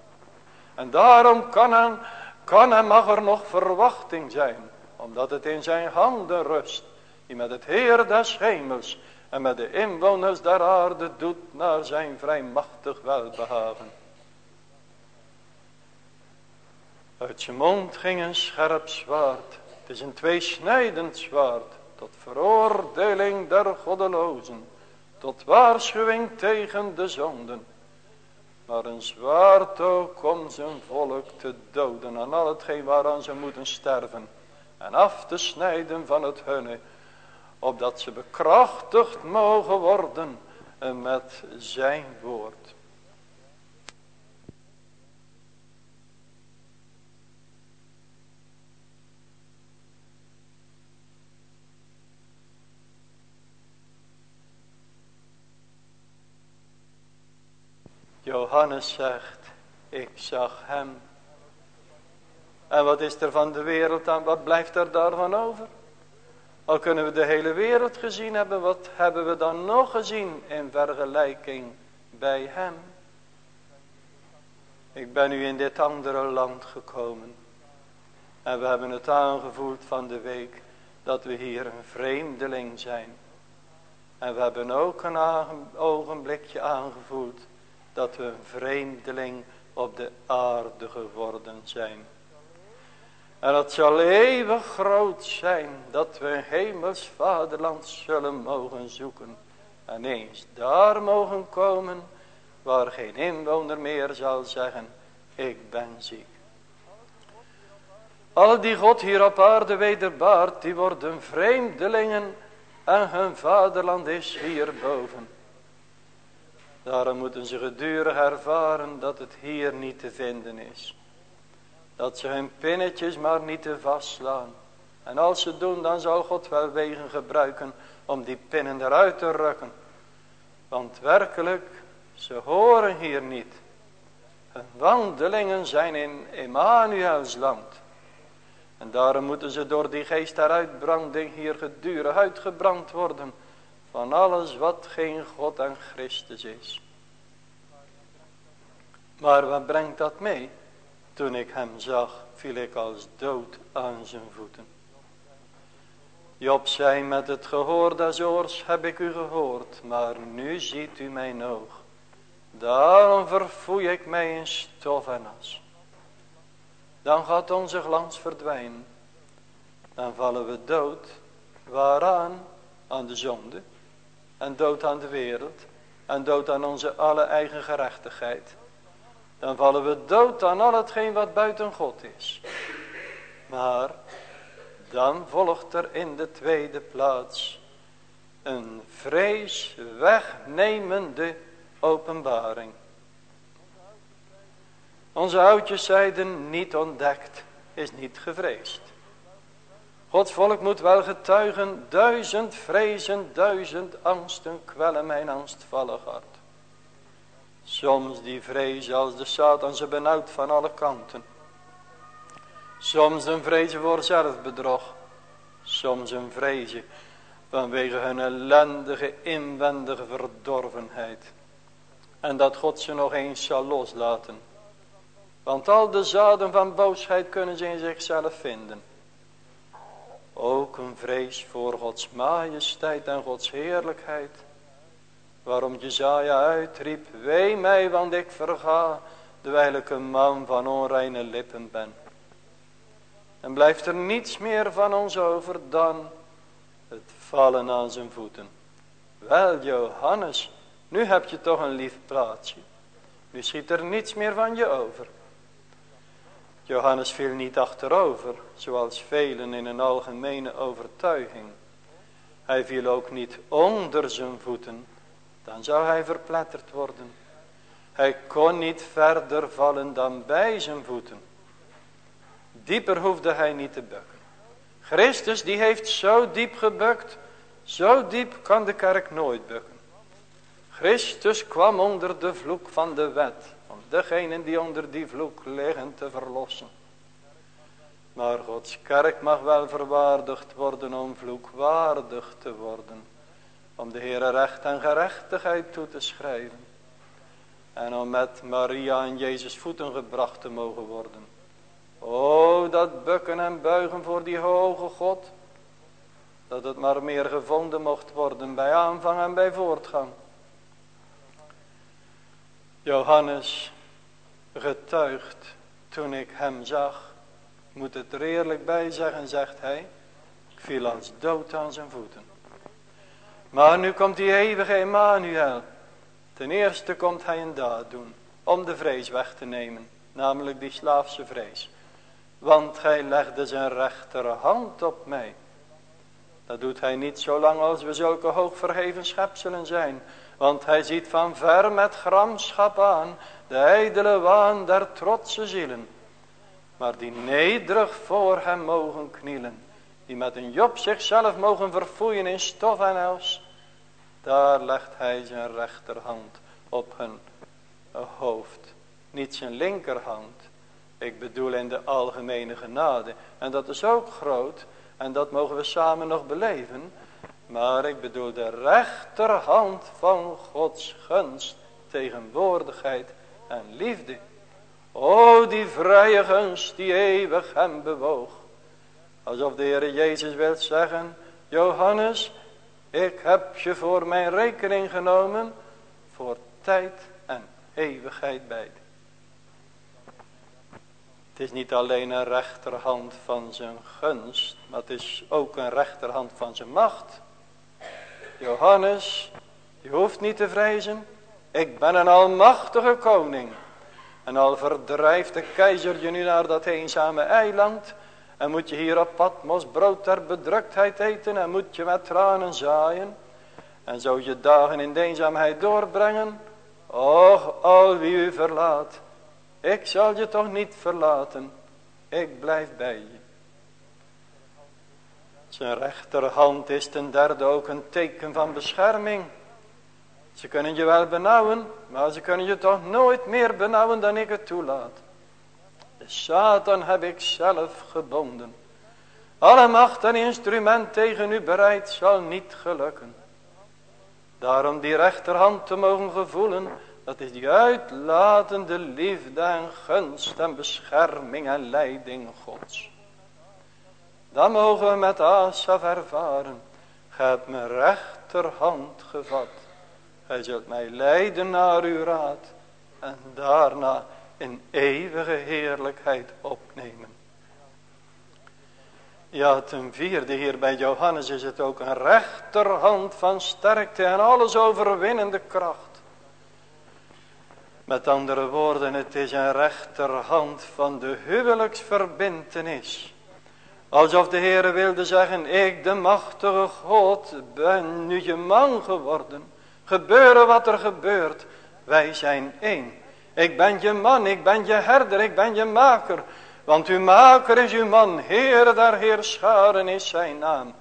En daarom kan en, kan mag er nog verwachting zijn. Omdat het in zijn handen rust. Die met het Heer des hemels en met de inwoners der aarde doet naar zijn vrijmachtig welbehaven. Uit zijn mond ging een scherp zwaard. Het is een tweesnijdend zwaard. Tot veroordeling der goddelozen. Tot waarschuwing tegen de zonden. Maar een zwaard ook om zijn volk te doden. En al hetgeen waaraan ze moeten sterven. En af te snijden van het hunne. Opdat ze bekrachtigd mogen worden met zijn woord. Johannes zegt, ik zag hem. En wat is er van de wereld aan, wat blijft er daarvan over? Al kunnen we de hele wereld gezien hebben, wat hebben we dan nog gezien in vergelijking bij hem? Ik ben nu in dit andere land gekomen. En we hebben het aangevoeld van de week dat we hier een vreemdeling zijn. En we hebben ook een ogenblikje aangevoeld dat we een vreemdeling op de aarde geworden zijn. En het zal eeuwig groot zijn dat we een hemels vaderland zullen mogen zoeken. En eens daar mogen komen waar geen inwoner meer zal zeggen, ik ben ziek. Al die God hier op aarde wederbaart, die worden vreemdelingen en hun vaderland is hierboven. Daarom moeten ze gedurig ervaren dat het hier niet te vinden is. Dat ze hun pinnetjes maar niet te vastslaan. En als ze doen, dan zal God wel wegen gebruiken om die pinnen eruit te rukken. Want werkelijk, ze horen hier niet. Hun wandelingen zijn in Emmanuels land. En daarom moeten ze door die geest uitbranding hier gedurig uitgebrand worden. Van alles wat geen God en Christus is. Maar wat brengt dat mee? Toen ik hem zag, viel ik als dood aan zijn voeten. Job zei met het gehoor des oors heb ik u gehoord, maar nu ziet u mijn oog. Daarom verfoei ik mij in stof en as. Dan gaat onze glans verdwijnen. Dan vallen we dood. Waaraan? Aan de zonde. En dood aan de wereld. En dood aan onze alle eigen gerechtigheid. Dan vallen we dood aan al hetgeen wat buiten God is. Maar dan volgt er in de tweede plaats een vrees wegnemende openbaring. Onze oudjes zeiden niet ontdekt is niet gevreesd. Gods volk moet wel getuigen, duizend vrezen, duizend angsten kwellen mijn angstvallig hart. Soms die vrees als de Satan ze benauwt van alle kanten. Soms een vrezen voor zelfbedrog. Soms een vrezen vanwege hun ellendige inwendige verdorvenheid. En dat God ze nog eens zal loslaten. Want al de zaden van boosheid kunnen ze in zichzelf vinden. Ook een vrees voor Gods majesteit en Gods heerlijkheid. Waarom Jezaja uitriep, wee mij, want ik verga, terwijl ik een man van onreine lippen ben. En blijft er niets meer van ons over dan het vallen aan zijn voeten. Wel Johannes, nu heb je toch een lief praatje. Nu schiet er niets meer van je over. Johannes viel niet achterover, zoals velen in een algemene overtuiging. Hij viel ook niet onder zijn voeten, dan zou hij verpletterd worden. Hij kon niet verder vallen dan bij zijn voeten. Dieper hoefde hij niet te bukken. Christus die heeft zo diep gebukt, zo diep kan de kerk nooit bukken. Christus kwam onder de vloek van de wet, degenen die onder die vloek liggen te verlossen. Maar Gods kerk mag wel verwaardigd worden om vloekwaardig te worden. Om de Heere recht en gerechtigheid toe te schrijven. En om met Maria aan Jezus voeten gebracht te mogen worden. O, dat bukken en buigen voor die hoge God. Dat het maar meer gevonden mocht worden bij aanvang en bij voortgang. Johannes getuigt toen ik hem zag. Moet het er eerlijk bij zeggen, zegt hij. Ik viel als dood aan zijn voeten. Maar nu komt die eeuwige Emmanuel. Ten eerste komt hij een daad doen. Om de vrees weg te nemen. Namelijk die slaafse vrees. Want hij legde zijn rechterhand op mij. Dat doet hij niet zolang als we zulke hoogverheven schepselen zijn. Want hij ziet van ver met gramschap aan de ijdele waan der trotse zielen. Maar die nederig voor hem mogen knielen. Die met een Job zichzelf mogen verfoeien in stof en els. Daar legt hij zijn rechterhand op hun hoofd. Niet zijn linkerhand. Ik bedoel in de algemene genade. En dat is ook groot. En dat mogen we samen nog beleven. Maar ik bedoel de rechterhand van Gods gunst, tegenwoordigheid en liefde. O die vrije gunst die eeuwig hem bewoog. Alsof de Heer Jezus wil zeggen, Johannes, ik heb je voor mijn rekening genomen voor tijd en eeuwigheid beide. Het is niet alleen een rechterhand van zijn gunst, maar het is ook een rechterhand van zijn macht. Johannes, je hoeft niet te vrezen. Ik ben een almachtige koning. En al verdrijft de keizer je nu naar dat eenzame eiland. En moet je hier op Patmos brood ter bedruktheid eten. En moet je met tranen zaaien. En zo je dagen in de eenzaamheid doorbrengen. Och, al wie u verlaat. Ik zal je toch niet verlaten. Ik blijf bij je. Zijn rechterhand is ten derde ook een teken van bescherming. Ze kunnen je wel benauwen, maar ze kunnen je toch nooit meer benauwen dan ik het toelaat. De Satan heb ik zelf gebonden. Alle macht en instrument tegen u bereid zal niet gelukken. Daarom die rechterhand te mogen gevoelen, dat is die uitlatende liefde en gunst en bescherming en leiding Gods. Dan mogen we met Asaf ervaren. Gij hebt mijn rechterhand gevat. Gij zult mij leiden naar uw raad. En daarna in eeuwige heerlijkheid opnemen. Ja, ten vierde hier bij Johannes is het ook een rechterhand van sterkte en alles overwinnende kracht. Met andere woorden, het is een rechterhand van de huwelijksverbintenis. Alsof de Heere wilde zeggen, ik de machtige God ben nu je man geworden. Gebeuren wat er gebeurt, wij zijn één. Ik ben je man, ik ben je herder, ik ben je maker. Want uw maker is uw man, Heere der Heerscharen is zijn naam.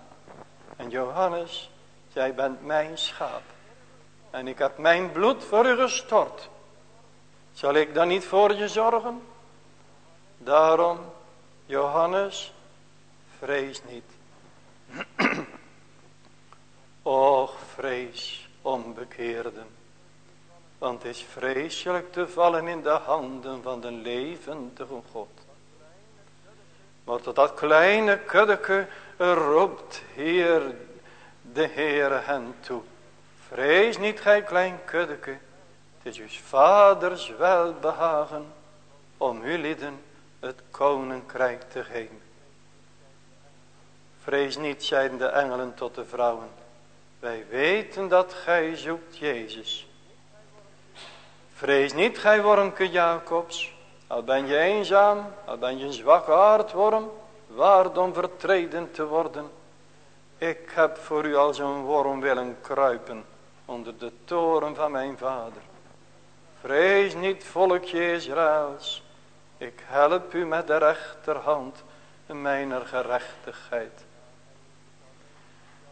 En Johannes, jij bent mijn schaap. En ik heb mijn bloed voor u gestort. Zal ik dan niet voor je zorgen? Daarom, Johannes, vrees niet. (clears throat) Och, vrees, onbekeerden. Want het is vreselijk te vallen in de handen van de levendige God. Maar tot dat kleine kuddeke roept hier de Heere hen toe. Vrees niet, gij klein kuddeke. Het is uw vaders welbehagen om u lieden het koninkrijk te geven. Vrees niet, zeiden de engelen tot de vrouwen. Wij weten dat gij zoekt Jezus. Vrees niet, gij wormke Jacobs. Al ben je eenzaam, al ben je een zwakke aardworm, waard om vertreden te worden. Ik heb voor u als een worm willen kruipen onder de toren van mijn vader. Vrees niet, volkje Israëls. Ik help u met de rechterhand mijner gerechtigheid.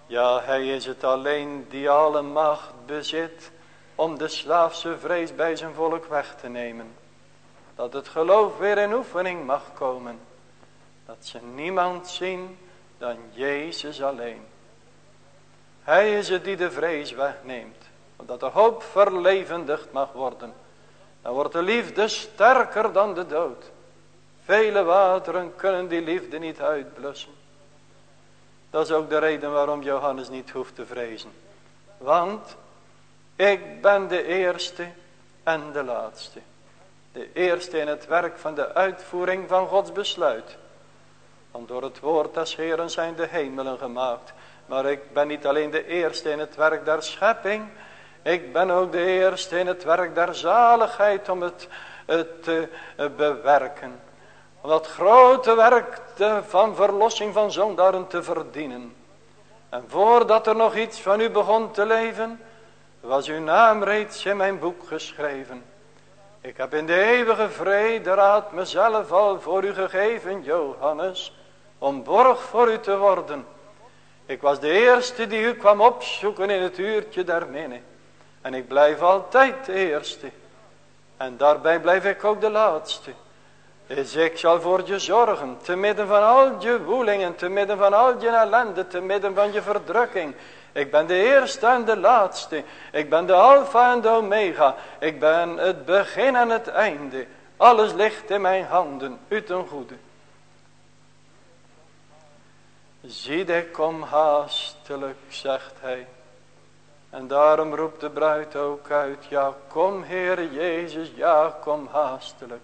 Ja, hij is het alleen die alle macht bezit om de slaafse vrees bij zijn volk weg te nemen. Dat het geloof weer in oefening mag komen. Dat ze niemand zien dan Jezus alleen. Hij is het die de vrees wegneemt. Omdat de hoop verlevendigd mag worden. Dan wordt de liefde sterker dan de dood. Vele wateren kunnen die liefde niet uitblussen. Dat is ook de reden waarom Johannes niet hoeft te vrezen. Want ik ben de eerste en de laatste. De eerste in het werk van de uitvoering van Gods besluit. Want door het woord des Heeren zijn de hemelen gemaakt. Maar ik ben niet alleen de eerste in het werk der schepping. Ik ben ook de eerste in het werk der zaligheid om het, het te bewerken. Om dat grote werk van verlossing van zondaren te verdienen. En voordat er nog iets van u begon te leven, was uw naam reeds in mijn boek geschreven. Ik heb in de eeuwige vrede raad mezelf al voor u gegeven, Johannes, om borg voor u te worden. Ik was de eerste die u kwam opzoeken in het uurtje der minne. En ik blijf altijd de eerste. En daarbij blijf ik ook de laatste. Is ik zal voor je zorgen, te midden van al je woelingen, te midden van al je ellende, te midden van je verdrukking. Ik ben de eerste en de laatste. Ik ben de alfa en de omega. Ik ben het begin en het einde. Alles ligt in mijn handen, u ten goede. Zie ik kom haastelijk, zegt hij. En daarom roept de bruid ook uit, ja kom Heer Jezus, ja kom haastelijk.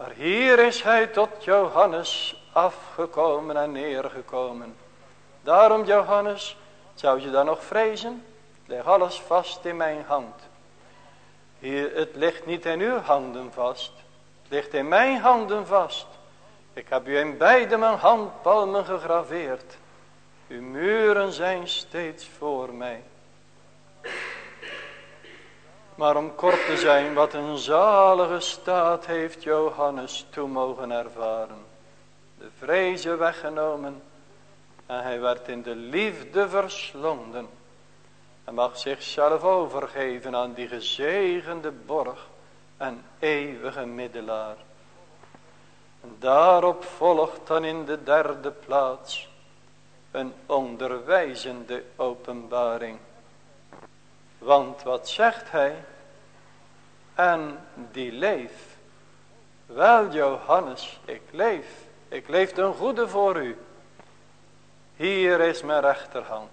Maar hier is hij tot Johannes afgekomen en neergekomen. Daarom Johannes, zou je dan nog vrezen? Leg alles vast in mijn hand. Hier, het ligt niet in uw handen vast. Het ligt in mijn handen vast. Ik heb u in beide mijn handpalmen gegraveerd. Uw muren zijn steeds voor mij. Maar om kort te zijn, wat een zalige staat heeft Johannes toen mogen ervaren. De vrezen weggenomen en hij werd in de liefde verslonden. En mag zichzelf overgeven aan die gezegende borg en eeuwige middelaar. En daarop volgt dan in de derde plaats een onderwijzende openbaring. Want wat zegt hij? En die leef. Wel Johannes, ik leef. Ik leef ten goede voor u. Hier is mijn rechterhand.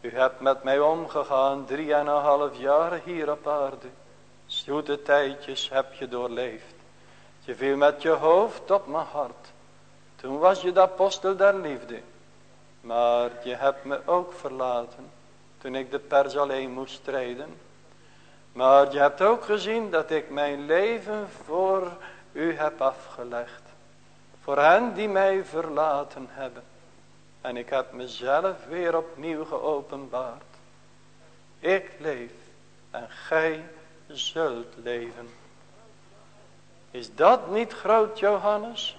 U hebt met mij omgegaan drie en een half jaar hier op aarde. Zoete tijdjes heb je doorleefd. Je viel met je hoofd op mijn hart. Toen was je de apostel der liefde. Maar je hebt me ook verlaten. Toen ik de pers alleen moest strijden. Maar je hebt ook gezien dat ik mijn leven voor u heb afgelegd. Voor hen die mij verlaten hebben. En ik heb mezelf weer opnieuw geopenbaard. Ik leef en gij zult leven. Is dat niet groot Johannes?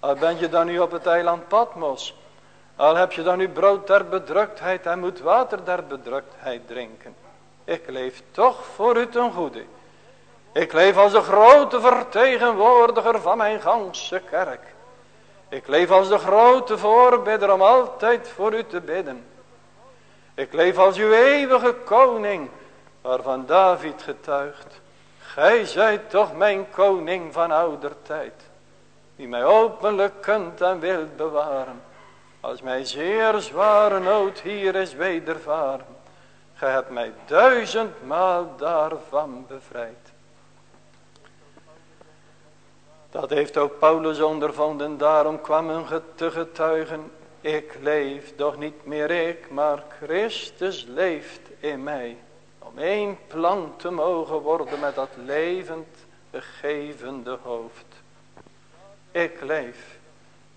Al ben je dan nu op het eiland Patmos. Al heb je dan nu brood der bedruktheid en moet water der bedruktheid drinken. Ik leef toch voor u ten goede. Ik leef als de grote vertegenwoordiger van mijn ganse kerk. Ik leef als de grote voorbidder om altijd voor u te bidden. Ik leef als uw eeuwige koning, waarvan David getuigt. Gij zijt toch mijn koning van ouder tijd, die mij openlijk kunt en wilt bewaren. Als mij zeer zware nood hier is wedervaren. Gij hebt mij duizendmaal daarvan bevrijd. Dat heeft ook Paulus ondervonden. Daarom kwam een te getuigen. Ik leef, doch niet meer ik, maar Christus leeft in mij. Om één plan te mogen worden met dat levend gegevende hoofd. Ik leef.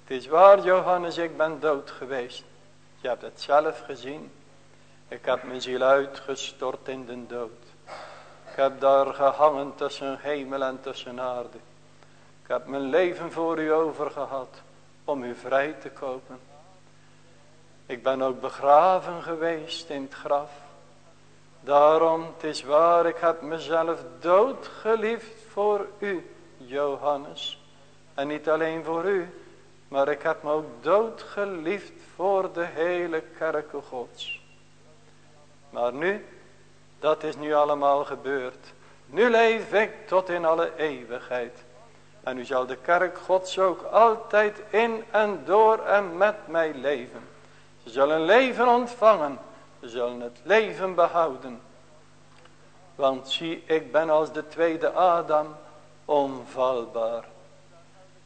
Het is waar Johannes, ik ben dood geweest. Je hebt het zelf gezien. Ik heb mijn ziel uitgestort in de dood. Ik heb daar gehangen tussen hemel en tussen aarde. Ik heb mijn leven voor u over gehad om u vrij te kopen. Ik ben ook begraven geweest in het graf. Daarom, het is waar, ik heb mezelf doodgeliefd voor u, Johannes. En niet alleen voor u, maar ik heb me ook doodgeliefd voor de hele kerken gods. Maar nu, dat is nu allemaal gebeurd. Nu leef ik tot in alle eeuwigheid. En u zal de kerk gods ook altijd in en door en met mij leven. Ze zullen leven ontvangen. Ze zullen het leven behouden. Want zie, ik ben als de tweede Adam onvalbaar.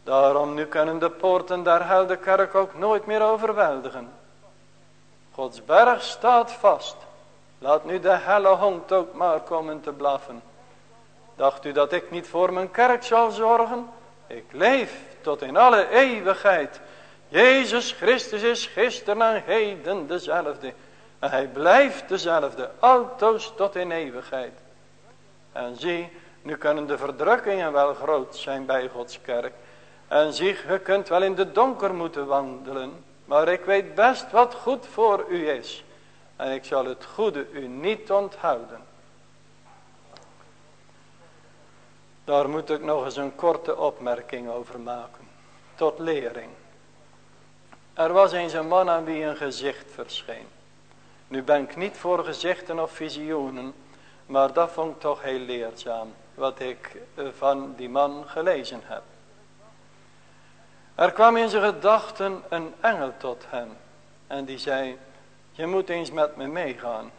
Daarom nu kunnen de poorten der hel de kerk ook nooit meer overweldigen. Gods berg staat vast. Laat nu de helle hond ook maar komen te blaffen. Dacht u dat ik niet voor mijn kerk zal zorgen? Ik leef tot in alle eeuwigheid. Jezus Christus is gisteren en heden dezelfde. En hij blijft dezelfde, altoos tot in eeuwigheid. En zie, nu kunnen de verdrukkingen wel groot zijn bij Gods kerk. En zie, je kunt wel in de donker moeten wandelen. Maar ik weet best wat goed voor u is. En ik zal het goede u niet onthouden. Daar moet ik nog eens een korte opmerking over maken. Tot lering. Er was eens een man aan wie een gezicht verscheen. Nu ben ik niet voor gezichten of visioenen, maar dat vond ik toch heel leerzaam, wat ik eh, van die man gelezen heb. Er kwam in zijn gedachten een engel tot hem en die zei, je moet eens met me meegaan.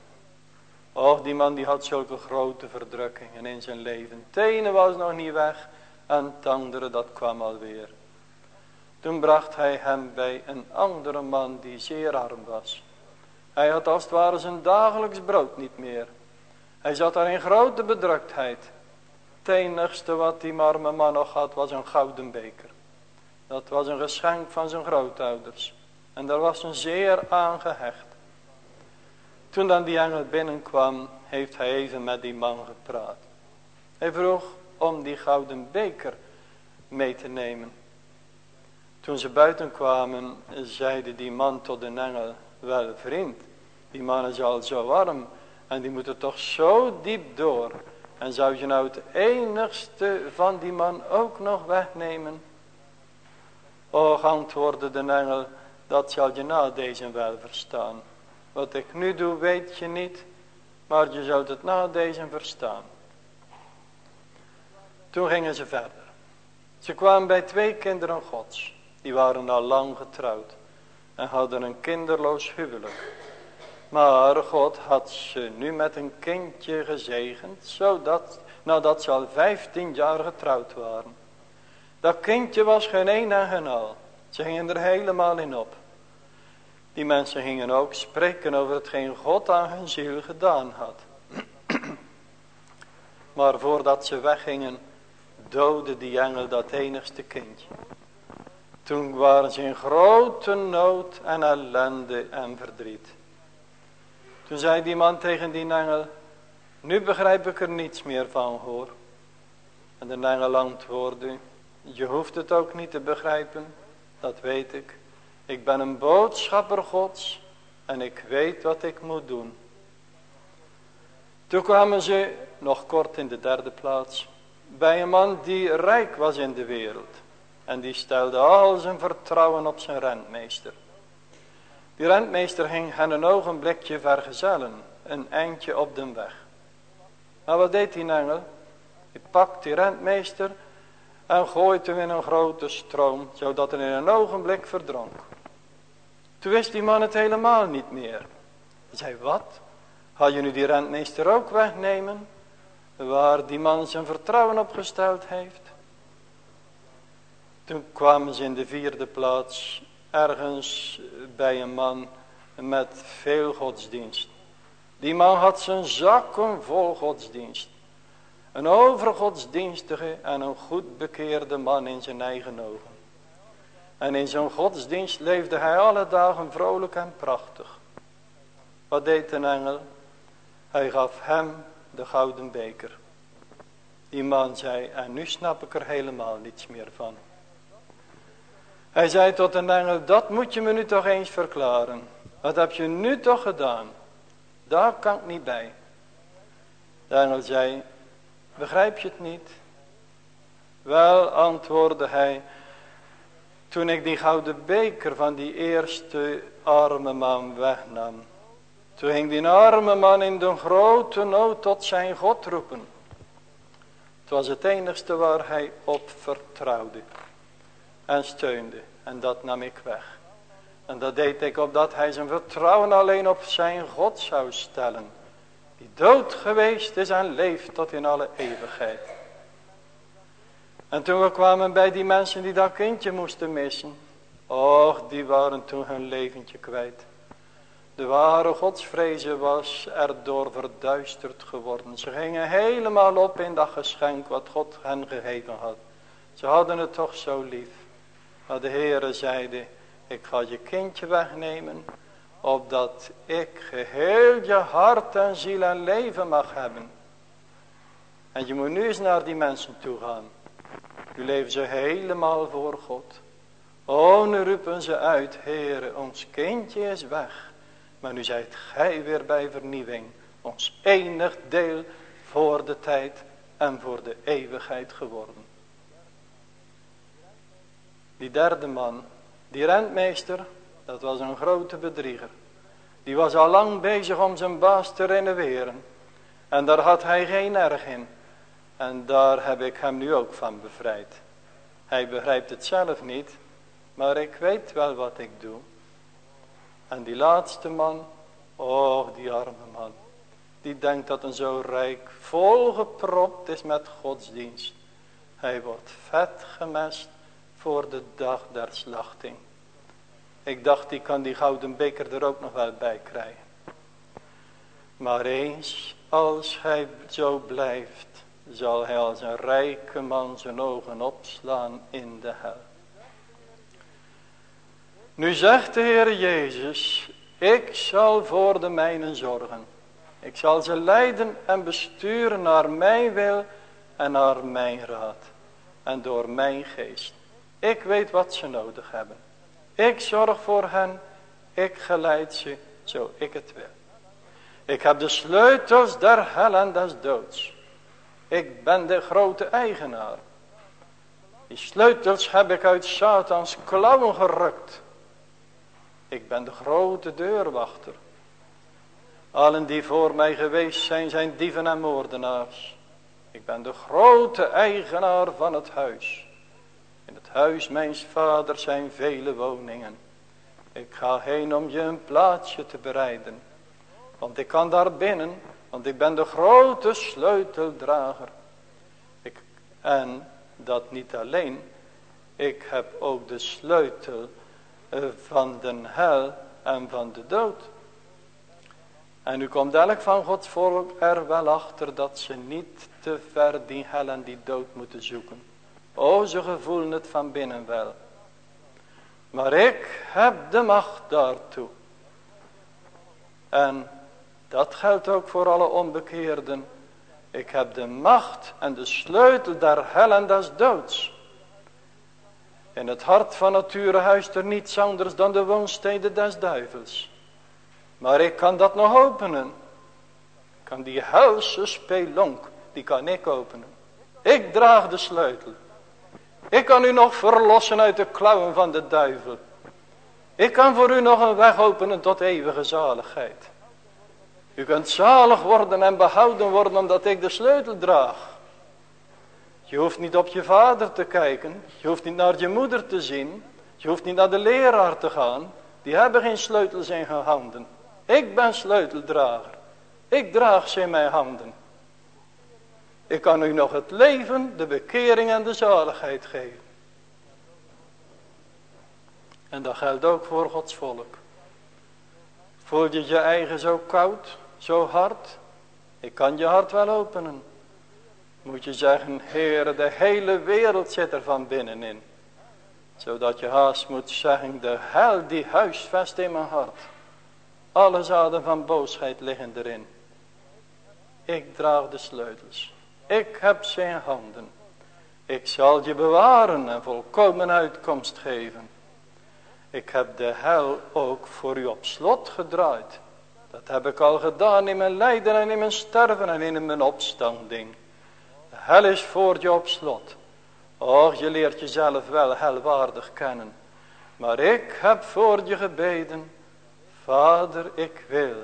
Och, die man die had zulke grote verdrukkingen in zijn leven. Het ene was nog niet weg en het andere dat kwam alweer. Toen bracht hij hem bij een andere man die zeer arm was. Hij had als het ware zijn dagelijks brood niet meer. Hij zat daar in grote bedruktheid. Het enigste wat die arme man nog had was een gouden beker. Dat was een geschenk van zijn grootouders. En daar was een zeer aan gehecht. Toen dan die engel binnenkwam, heeft hij even met die man gepraat. Hij vroeg om die gouden beker mee te nemen. Toen ze buiten kwamen, zeide die man tot de engel, wel vriend, die man is al zo warm en die moet er toch zo diep door. En zou je nou het enigste van die man ook nog wegnemen? Och, antwoordde de engel, dat zal je na deze wel verstaan. Wat ik nu doe weet je niet, maar je zult het na deze verstaan. Toen gingen ze verder. Ze kwamen bij twee kinderen gods. Die waren al lang getrouwd en hadden een kinderloos huwelijk. Maar God had ze nu met een kindje gezegend, zodat, nadat ze al vijftien jaar getrouwd waren. Dat kindje was geen een en al. Ze gingen er helemaal in op. Die mensen gingen ook spreken over hetgeen God aan hun ziel gedaan had. (clears throat) maar voordat ze weggingen, doodde die engel dat enigste kindje. Toen waren ze in grote nood en ellende en verdriet. Toen zei die man tegen die engel, nu begrijp ik er niets meer van hoor. En de engel antwoordde, je hoeft het ook niet te begrijpen, dat weet ik. Ik ben een boodschapper gods en ik weet wat ik moet doen. Toen kwamen ze, nog kort in de derde plaats, bij een man die rijk was in de wereld. En die stelde al zijn vertrouwen op zijn rentmeester. Die rentmeester ging hen een ogenblikje vergezellen, een eindje op de weg. Maar wat deed die engel? Hij pakt die rentmeester en gooit hem in een grote stroom, zodat hij in een ogenblik verdronk. Toen wist die man het helemaal niet meer. Hij zei, wat? Ga je nu die rentmeester ook wegnemen? Waar die man zijn vertrouwen op gesteld heeft? Toen kwamen ze in de vierde plaats ergens bij een man met veel godsdienst. Die man had zijn zakken vol godsdienst. Een overgodsdienstige en een goed bekeerde man in zijn eigen ogen. En in zijn godsdienst leefde hij alle dagen vrolijk en prachtig. Wat deed een engel? Hij gaf hem de gouden beker. Die man zei, en nu snap ik er helemaal niets meer van. Hij zei tot een engel, dat moet je me nu toch eens verklaren. Wat heb je nu toch gedaan? Daar kan ik niet bij. De engel zei, begrijp je het niet? Wel, antwoordde hij, toen ik die gouden beker van die eerste arme man wegnam. Toen ging die arme man in de grote nood tot zijn God roepen. Het was het enigste waar hij op vertrouwde en steunde. En dat nam ik weg. En dat deed ik opdat hij zijn vertrouwen alleen op zijn God zou stellen. Die dood geweest is en leeft tot in alle eeuwigheid. En toen we kwamen bij die mensen die dat kindje moesten missen. Och, die waren toen hun leventje kwijt. De ware godsvrezen was erdoor verduisterd geworden. Ze gingen helemaal op in dat geschenk wat God hen gegeven had. Ze hadden het toch zo lief. Maar de Heere zeide, ik ga je kindje wegnemen, opdat ik geheel je hart en ziel en leven mag hebben. En je moet nu eens naar die mensen toe gaan. Nu leven ze helemaal voor God. Oh, nu roepen ze uit, Heere, ons kindje is weg. Maar nu zijt gij weer bij vernieuwing, ons enig deel voor de tijd en voor de eeuwigheid geworden. Die derde man, die rentmeester, dat was een grote bedrieger. Die was al lang bezig om zijn baas te renoveren. En daar had hij geen erg in. En daar heb ik hem nu ook van bevrijd. Hij begrijpt het zelf niet, maar ik weet wel wat ik doe. En die laatste man, oh die arme man, die denkt dat een zo rijk volgepropt is met godsdienst. Hij wordt vet gemest voor de dag der slachting. Ik dacht, die kan die gouden beker er ook nog wel bij krijgen. Maar eens, als hij zo blijft, zal hij als een rijke man zijn ogen opslaan in de hel. Nu zegt de Heer Jezus, ik zal voor de mijnen zorgen. Ik zal ze leiden en besturen naar mijn wil en naar mijn raad. En door mijn geest. Ik weet wat ze nodig hebben. Ik zorg voor hen. Ik geleid ze zo ik het wil. Ik heb de sleutels der hel en des doods. Ik ben de grote eigenaar. Die sleutels heb ik uit Satans klauwen gerukt. Ik ben de grote deurwachter. Allen die voor mij geweest zijn, zijn dieven en moordenaars. Ik ben de grote eigenaar van het huis. In het huis mijns vaders zijn vele woningen. Ik ga heen om je een plaatsje te bereiden. Want ik kan daar binnen, want ik ben de grote sleuteldrager. En dat niet alleen, ik heb ook de sleutel eh, van de hel en van de dood. En nu komt elk van Gods volk er wel achter dat ze niet te ver die hel en die dood moeten zoeken. O, ze gevoelen het van binnen wel. Maar ik heb de macht daartoe. En dat geldt ook voor alle onbekeerden. Ik heb de macht en de sleutel der hel en des doods. In het hart van nature huist er niets anders dan de woonsteden des duivels. Maar ik kan dat nog openen. Ik kan die helse spelonk, die kan ik openen. Ik draag de sleutel. Ik kan u nog verlossen uit de klauwen van de duivel. Ik kan voor u nog een weg openen tot eeuwige zaligheid. U kunt zalig worden en behouden worden omdat ik de sleutel draag. Je hoeft niet op je vader te kijken. Je hoeft niet naar je moeder te zien. Je hoeft niet naar de leraar te gaan. Die hebben geen sleutels in hun handen. Ik ben sleuteldrager. Ik draag ze in mijn handen. Ik kan u nog het leven, de bekering en de zaligheid geven. En dat geldt ook voor Gods volk. Voel je je eigen zo koud, zo hard? Ik kan je hart wel openen. Moet je zeggen, Heer, de hele wereld zit er van binnenin. Zodat je haast moet zeggen, de hel die huisvest in mijn hart. Alle zaden van boosheid liggen erin. Ik draag de sleutels. Ik heb zijn handen. Ik zal je bewaren en volkomen uitkomst geven. Ik heb de hel ook voor u op slot gedraaid. Dat heb ik al gedaan in mijn lijden en in mijn sterven en in mijn opstanding. De hel is voor je op slot. Och, je leert jezelf wel helwaardig kennen. Maar ik heb voor je gebeden Vader, ik wil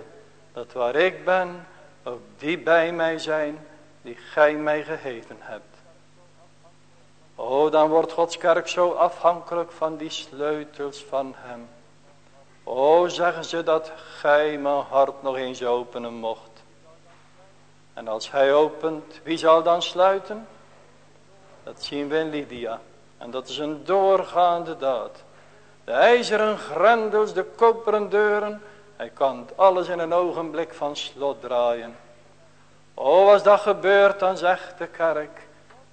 dat waar ik ben, ook die bij mij zijn die gij mij gegeven hebt. O, dan wordt Gods kerk zo afhankelijk van die sleutels van hem. O, zeggen ze dat gij mijn hart nog eens openen mocht. En als hij opent, wie zal dan sluiten? Dat zien we in Lydia. En dat is een doorgaande daad. De ijzeren grendels, de koperen deuren. Hij kan alles in een ogenblik van slot draaien. O, als dat gebeurt, dan zegt de kerk.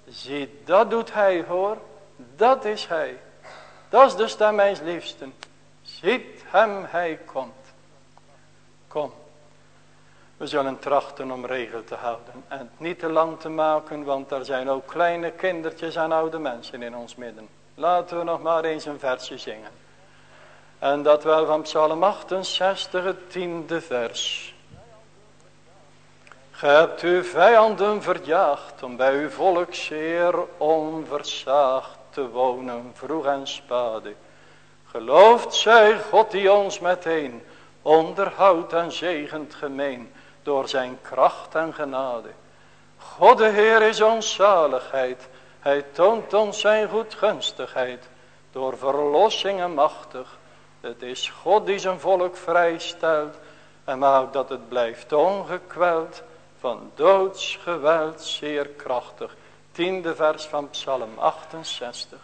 Zie, dat doet hij hoor. Dat is hij. Dat is de stem mijns liefsten. Ziet hem, hij komt. Kom. We zullen trachten om regel te houden. En het niet te lang te maken, want er zijn ook kleine kindertjes en oude mensen in ons midden. Laten we nog maar eens een versje zingen. En dat wel van Psalm 68, het tiende vers. Ge hebt uw vijanden verjaagd om bij uw volk zeer onversaagd te wonen, vroeg en spade. Gelooft zij God die ons meteen onderhoudt en zegent gemeen door zijn kracht en genade. God de Heer is ons zaligheid, hij toont ons zijn goedgunstigheid, door verlossingen machtig. Het is God die zijn volk vrijstelt en maakt dat het blijft ongekweld van doodsgeweld zeer krachtig. Tiende vers van Psalm 68.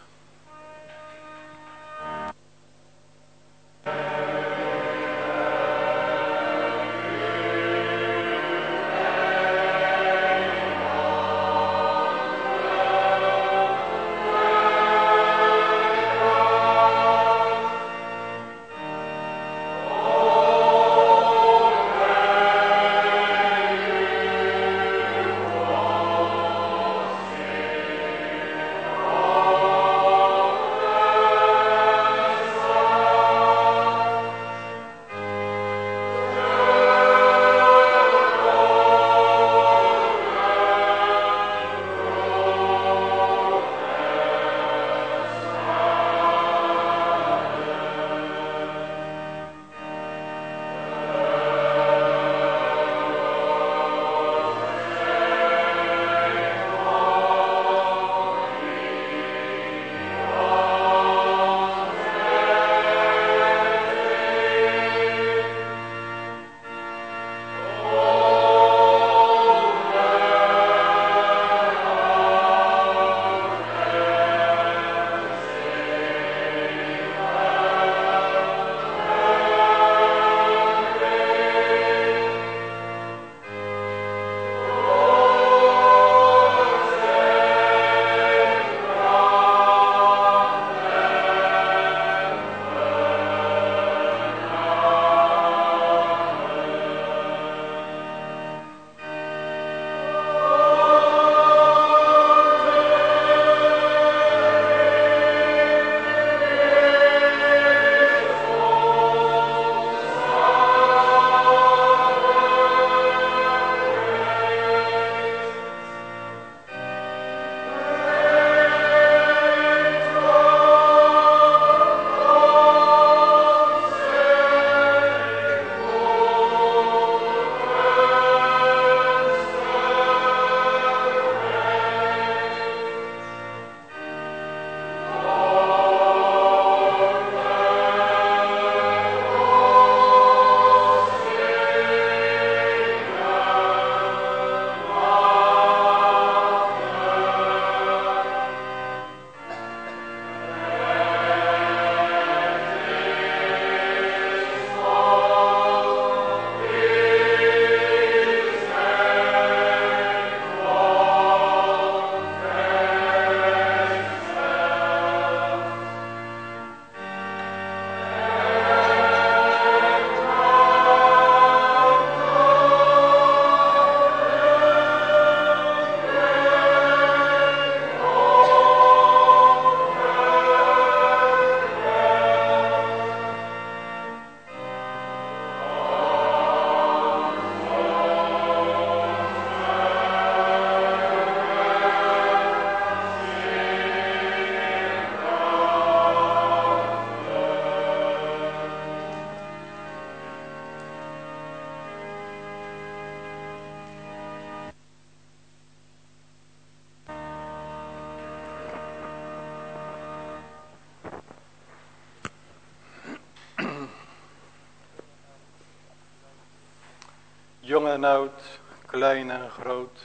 Klein en groot.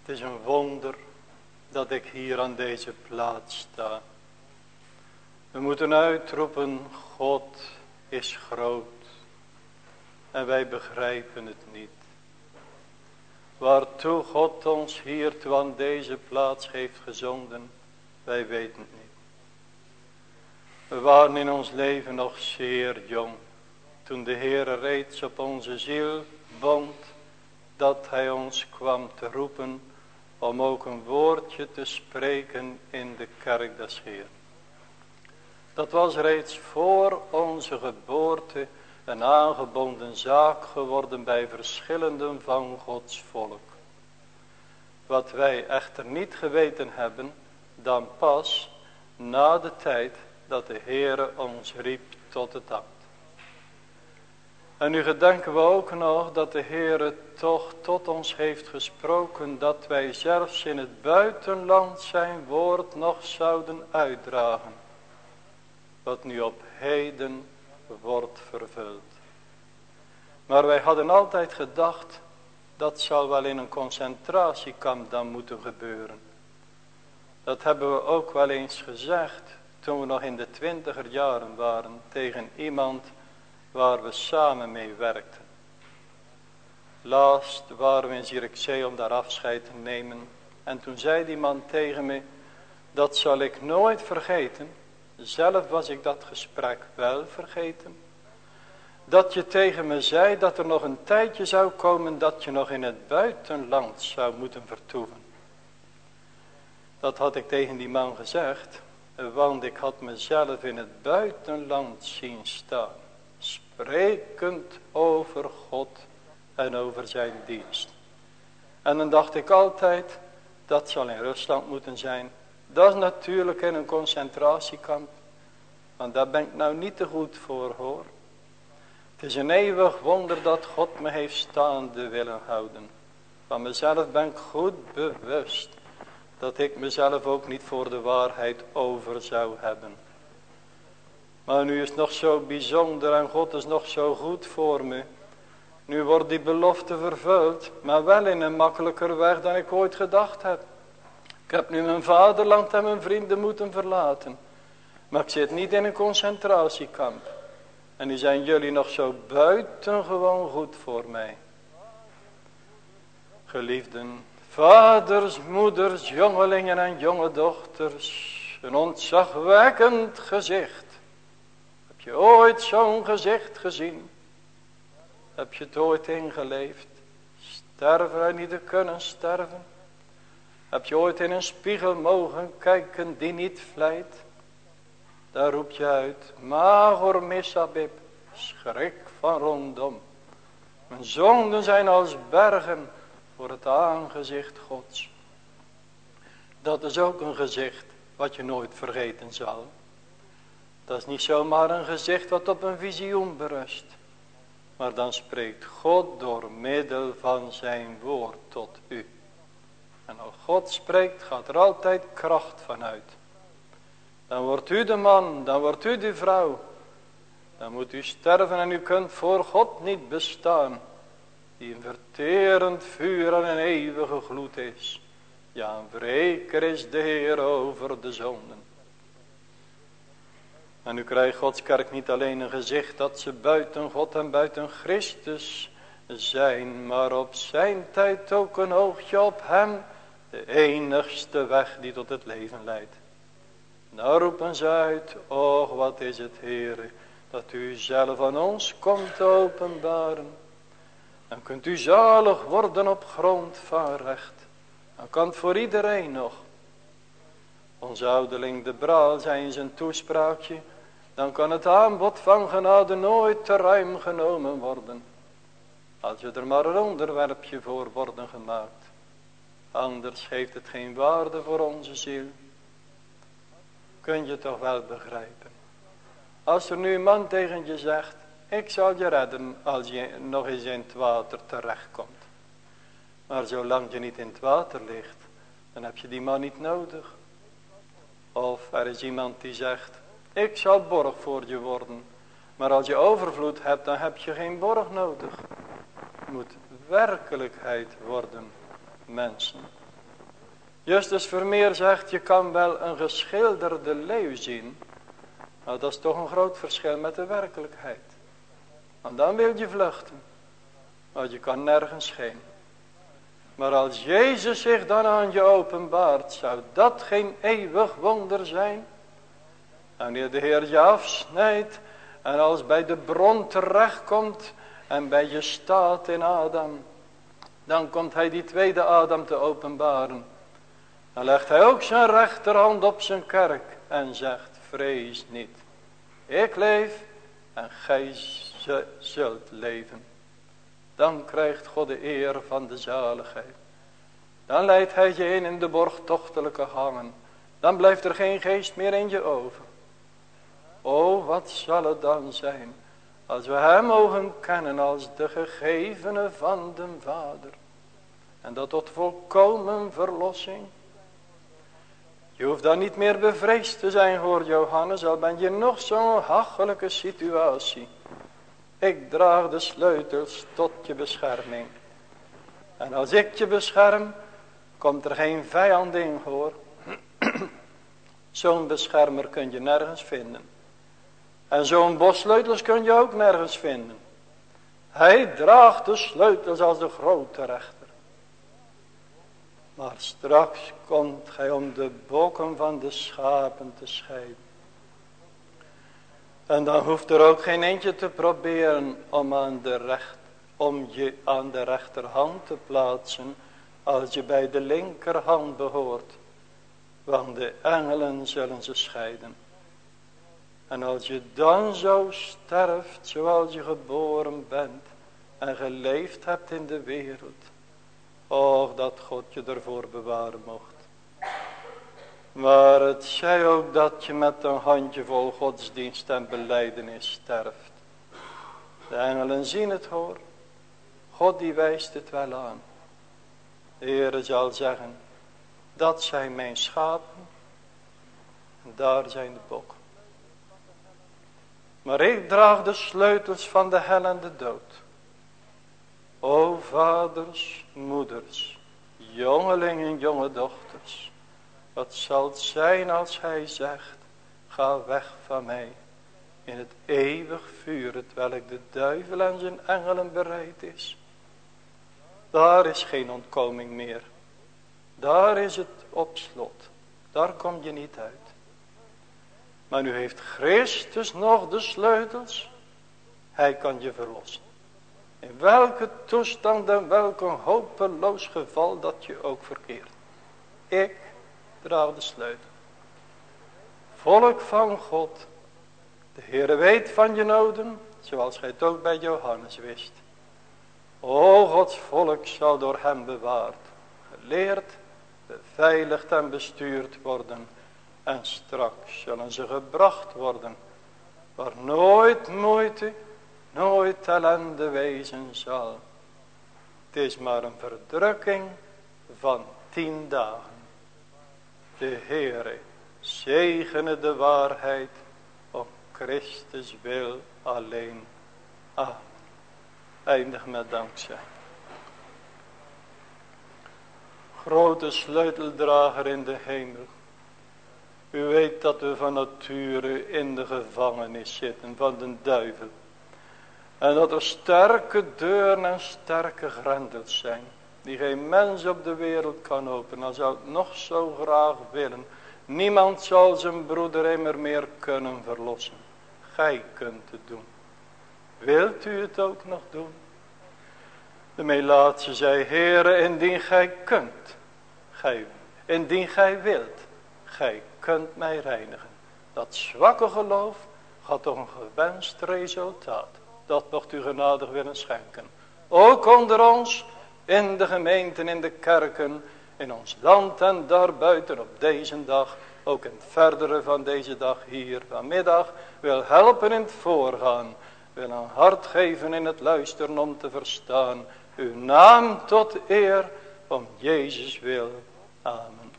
Het is een wonder dat ik hier aan deze plaats sta. We moeten uitroepen, God is groot. En wij begrijpen het niet. Waartoe God ons hier toe aan deze plaats heeft gezonden, wij weten het niet. We waren in ons leven nog zeer jong. Toen de Heer reeds op onze ziel bond, dat hij ons kwam te roepen om ook een woordje te spreken in de kerk des Heer. Dat was reeds voor onze geboorte een aangebonden zaak geworden bij verschillenden van Gods volk. Wat wij echter niet geweten hebben, dan pas na de tijd dat de Heere ons riep tot het ambt. En nu gedenken we ook nog dat de Heere toch tot ons heeft gesproken dat wij zelfs in het buitenland zijn woord nog zouden uitdragen. Wat nu op heden wordt vervuld. Maar wij hadden altijd gedacht, dat zal wel in een concentratiekamp dan moeten gebeuren. Dat hebben we ook wel eens gezegd toen we nog in de twintiger jaren waren tegen iemand waar we samen mee werkten. Laatst waren we in Zierikzee om daar afscheid te nemen. En toen zei die man tegen me, dat zal ik nooit vergeten. Zelf was ik dat gesprek wel vergeten. Dat je tegen me zei dat er nog een tijdje zou komen dat je nog in het buitenland zou moeten vertoeven. Dat had ik tegen die man gezegd, want ik had mezelf in het buitenland zien staan sprekend over God en over zijn dienst. En dan dacht ik altijd, dat zal in Rusland moeten zijn. Dat is natuurlijk in een concentratiekamp. Want daar ben ik nou niet te goed voor hoor. Het is een eeuwig wonder dat God me heeft staande willen houden. Van mezelf ben ik goed bewust dat ik mezelf ook niet voor de waarheid over zou hebben. Maar nu is het nog zo bijzonder en God is nog zo goed voor me. Nu wordt die belofte vervuld, maar wel in een makkelijker weg dan ik ooit gedacht heb. Ik heb nu mijn vaderland en mijn vrienden moeten verlaten. Maar ik zit niet in een concentratiekamp. En nu zijn jullie nog zo buitengewoon goed voor mij. Geliefden, vaders, moeders, jongelingen en jonge dochters. Een ontzagwekkend gezicht heb je ooit zo'n gezicht gezien? Heb je het ooit ingeleefd? Sterven en niet te kunnen sterven? Heb je ooit in een spiegel mogen kijken die niet vlijt? Daar roep je uit, Magor Misabib, schrik van rondom. Mijn zonden zijn als bergen voor het aangezicht Gods. Dat is ook een gezicht wat je nooit vergeten zal. Dat is niet zomaar een gezicht wat op een visioen berust. Maar dan spreekt God door middel van zijn woord tot u. En als God spreekt gaat er altijd kracht van uit. Dan wordt u de man, dan wordt u de vrouw. Dan moet u sterven en u kunt voor God niet bestaan. Die een verterend vuur en een eeuwige gloed is. Ja, een wreker is de Heer over de zonden. En nu krijgt Gods kerk niet alleen een gezicht dat ze buiten God en buiten Christus zijn, maar op zijn tijd ook een oogje op hem, de enigste weg die tot het leven leidt. Nou roepen ze uit, och wat is het Heere, dat u zelf aan ons komt openbaren. Dan kunt u zalig worden op grond van recht. Dan kan het voor iedereen nog. Onze ouderling de Braal zei in zijn toespraakje, dan kan het aanbod van genade nooit te ruim genomen worden. Als je er maar een onderwerpje voor worden gemaakt. Anders heeft het geen waarde voor onze ziel. Kun je toch wel begrijpen. Als er nu een man tegen je zegt. Ik zal je redden als je nog eens in het water terechtkomt. Maar zolang je niet in het water ligt. Dan heb je die man niet nodig. Of er is iemand die zegt. Ik zal borg voor je worden. Maar als je overvloed hebt, dan heb je geen borg nodig. Het moet werkelijkheid worden, mensen. Justus Vermeer zegt, je kan wel een geschilderde leeuw zien. Nou, dat is toch een groot verschil met de werkelijkheid. Want dan wil je vluchten. Maar je kan nergens heen. Maar als Jezus zich dan aan je openbaart, zou dat geen eeuwig wonder zijn? Wanneer de Heer je afsnijdt en als bij de bron terechtkomt en bij je staat in Adam. Dan komt hij die tweede Adam te openbaren. Dan legt hij ook zijn rechterhand op zijn kerk en zegt vrees niet. Ik leef en gij zult leven. Dan krijgt God de eer van de zaligheid. Dan leidt hij je in in de borgtochtelijke hangen. Dan blijft er geen geest meer in je over. O, wat zal het dan zijn als we hem mogen kennen als de gegevene van de Vader. En dat tot volkomen verlossing. Je hoeft dan niet meer bevreesd te zijn hoor Johannes, al ben je nog zo'n hachelijke situatie. Ik draag de sleutels tot je bescherming. En als ik je bescherm, komt er geen vijand in hoor. zo'n beschermer kun je nergens vinden. En zo'n bos sleutels kun je ook nergens vinden. Hij draagt de sleutels als de grote rechter. Maar straks komt gij om de bokken van de schapen te scheiden. En dan hoeft er ook geen eentje te proberen om, aan de recht, om je aan de rechterhand te plaatsen als je bij de linkerhand behoort. Want de engelen zullen ze scheiden. En als je dan zo sterft zoals je geboren bent en geleefd hebt in de wereld. Och, dat God je ervoor bewaren mocht. Maar het zij ook dat je met een handjevol godsdienst en beleidenis sterft. De engelen zien het hoor. God die wijst het wel aan. De Heere zal zeggen, dat zijn mijn schapen. En daar zijn de bokken. Maar ik draag de sleutels van de hel en de dood. O vaders, moeders, jongelingen, jonge dochters. Wat zal het zijn als hij zegt, ga weg van mij. In het eeuwig vuur, het welk de duivel en zijn engelen bereid is. Daar is geen ontkoming meer. Daar is het op slot. Daar kom je niet uit. Maar nu heeft Christus nog de sleutels. Hij kan je verlossen. In welke toestand en welk hopeloos geval dat je ook verkeert. Ik draag de sleutel. Volk van God. De Heere weet van je noden. Zoals gij het ook bij Johannes wist. O Gods volk zal door hem bewaard. Geleerd, beveiligd en bestuurd worden en straks zullen ze gebracht worden. Waar nooit moeite, nooit ellende wezen zal. Het is maar een verdrukking van tien dagen. De Heere zegene de waarheid om Christus wil alleen. Ah, eindig met dankzij. Grote sleuteldrager in de hemel. U weet dat we van nature in de gevangenis zitten van de duivel. En dat er sterke deuren en sterke grendels zijn. Die geen mens op de wereld kan openen. Al zou het nog zo graag willen. Niemand zal zijn broeder immer meer kunnen verlossen. Gij kunt het doen. Wilt u het ook nog doen? De Melaatse zei, Heere, indien gij kunt. Gij, indien gij wilt. Gij kunt mij reinigen. Dat zwakke geloof gaat toch een gewenst resultaat. Dat mocht u genadig willen schenken. Ook onder ons, in de gemeenten, in de kerken, in ons land en daarbuiten op deze dag. Ook in het verdere van deze dag hier vanmiddag. Wil helpen in het voorgaan. Wil een hart geven in het luisteren om te verstaan. Uw naam tot eer om Jezus wil. Amen.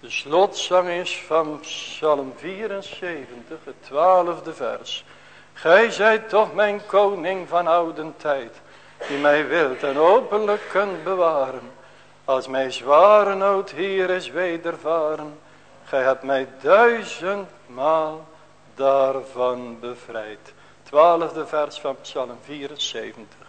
De slotzang is van Psalm 74, het twaalfde vers. Gij zijt toch mijn koning van ouden tijd, die mij wilt en openlijk kunt bewaren. Als mij zware nood hier is wedervaren, gij hebt mij duizendmaal daarvan bevrijd. Twaalfde vers van Psalm 74.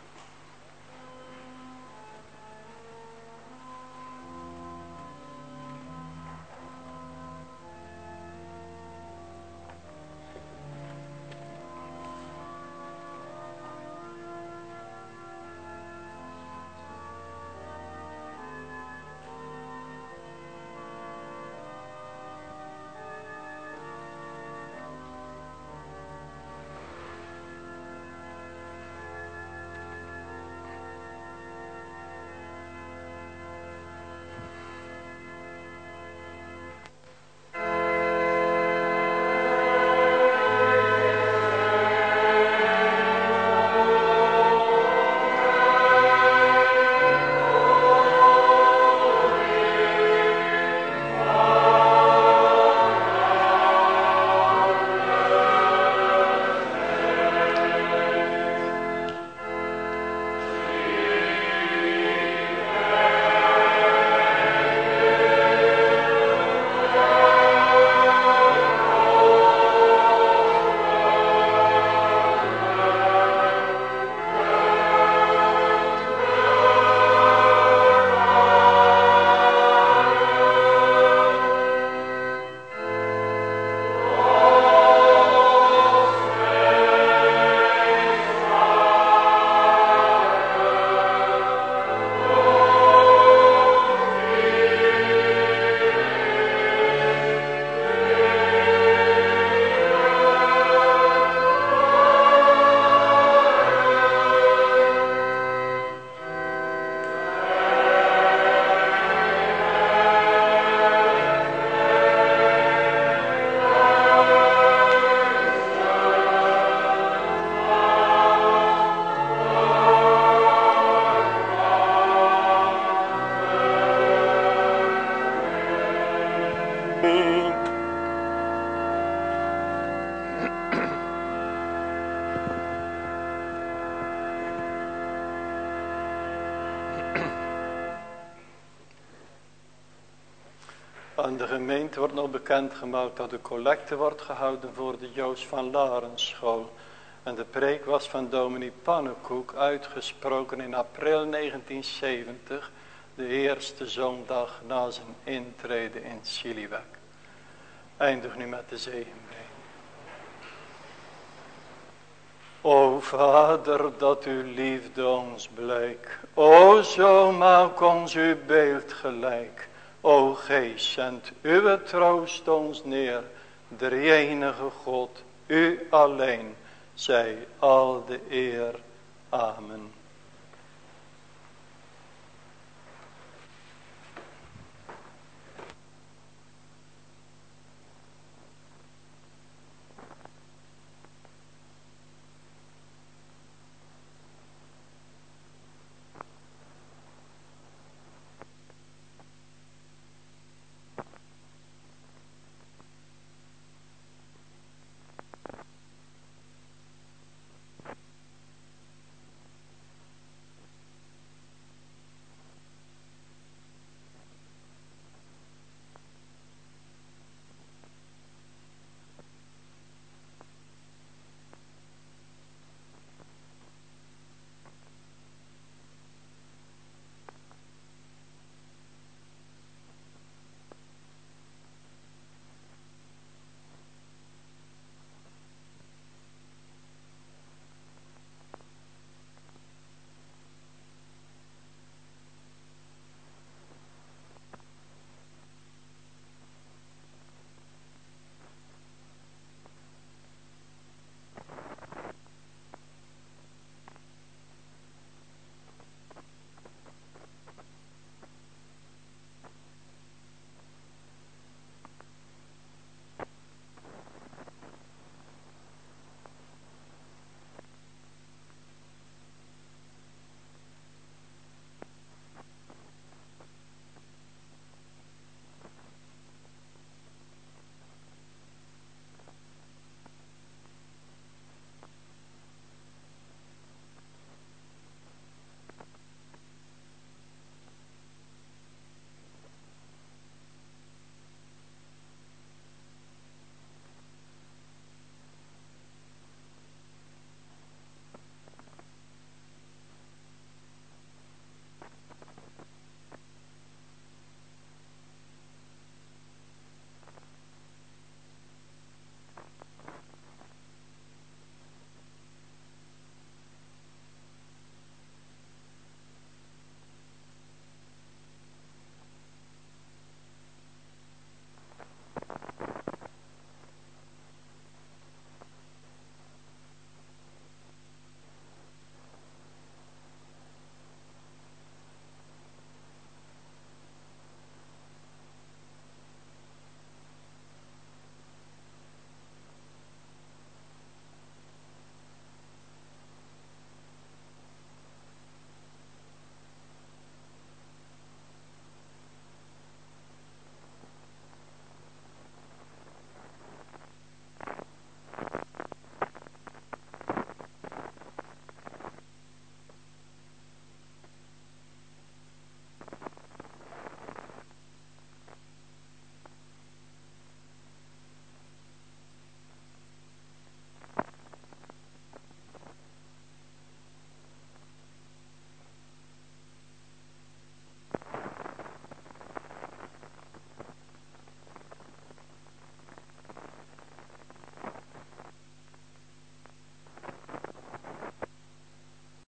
Bekendgemaakt dat de collecte wordt gehouden voor de Joost van Laren school. En de preek was van dominee Pannenkoek uitgesproken in april 1970, de eerste zondag na zijn intrede in Chiliweg. Eindig nu met de zegen. O Vader, dat uw liefde ons blijk. O zo maak ons uw beeld gelijk. O Geest, zend uw troost ons neer. De enige God, u alleen, zij al de eer.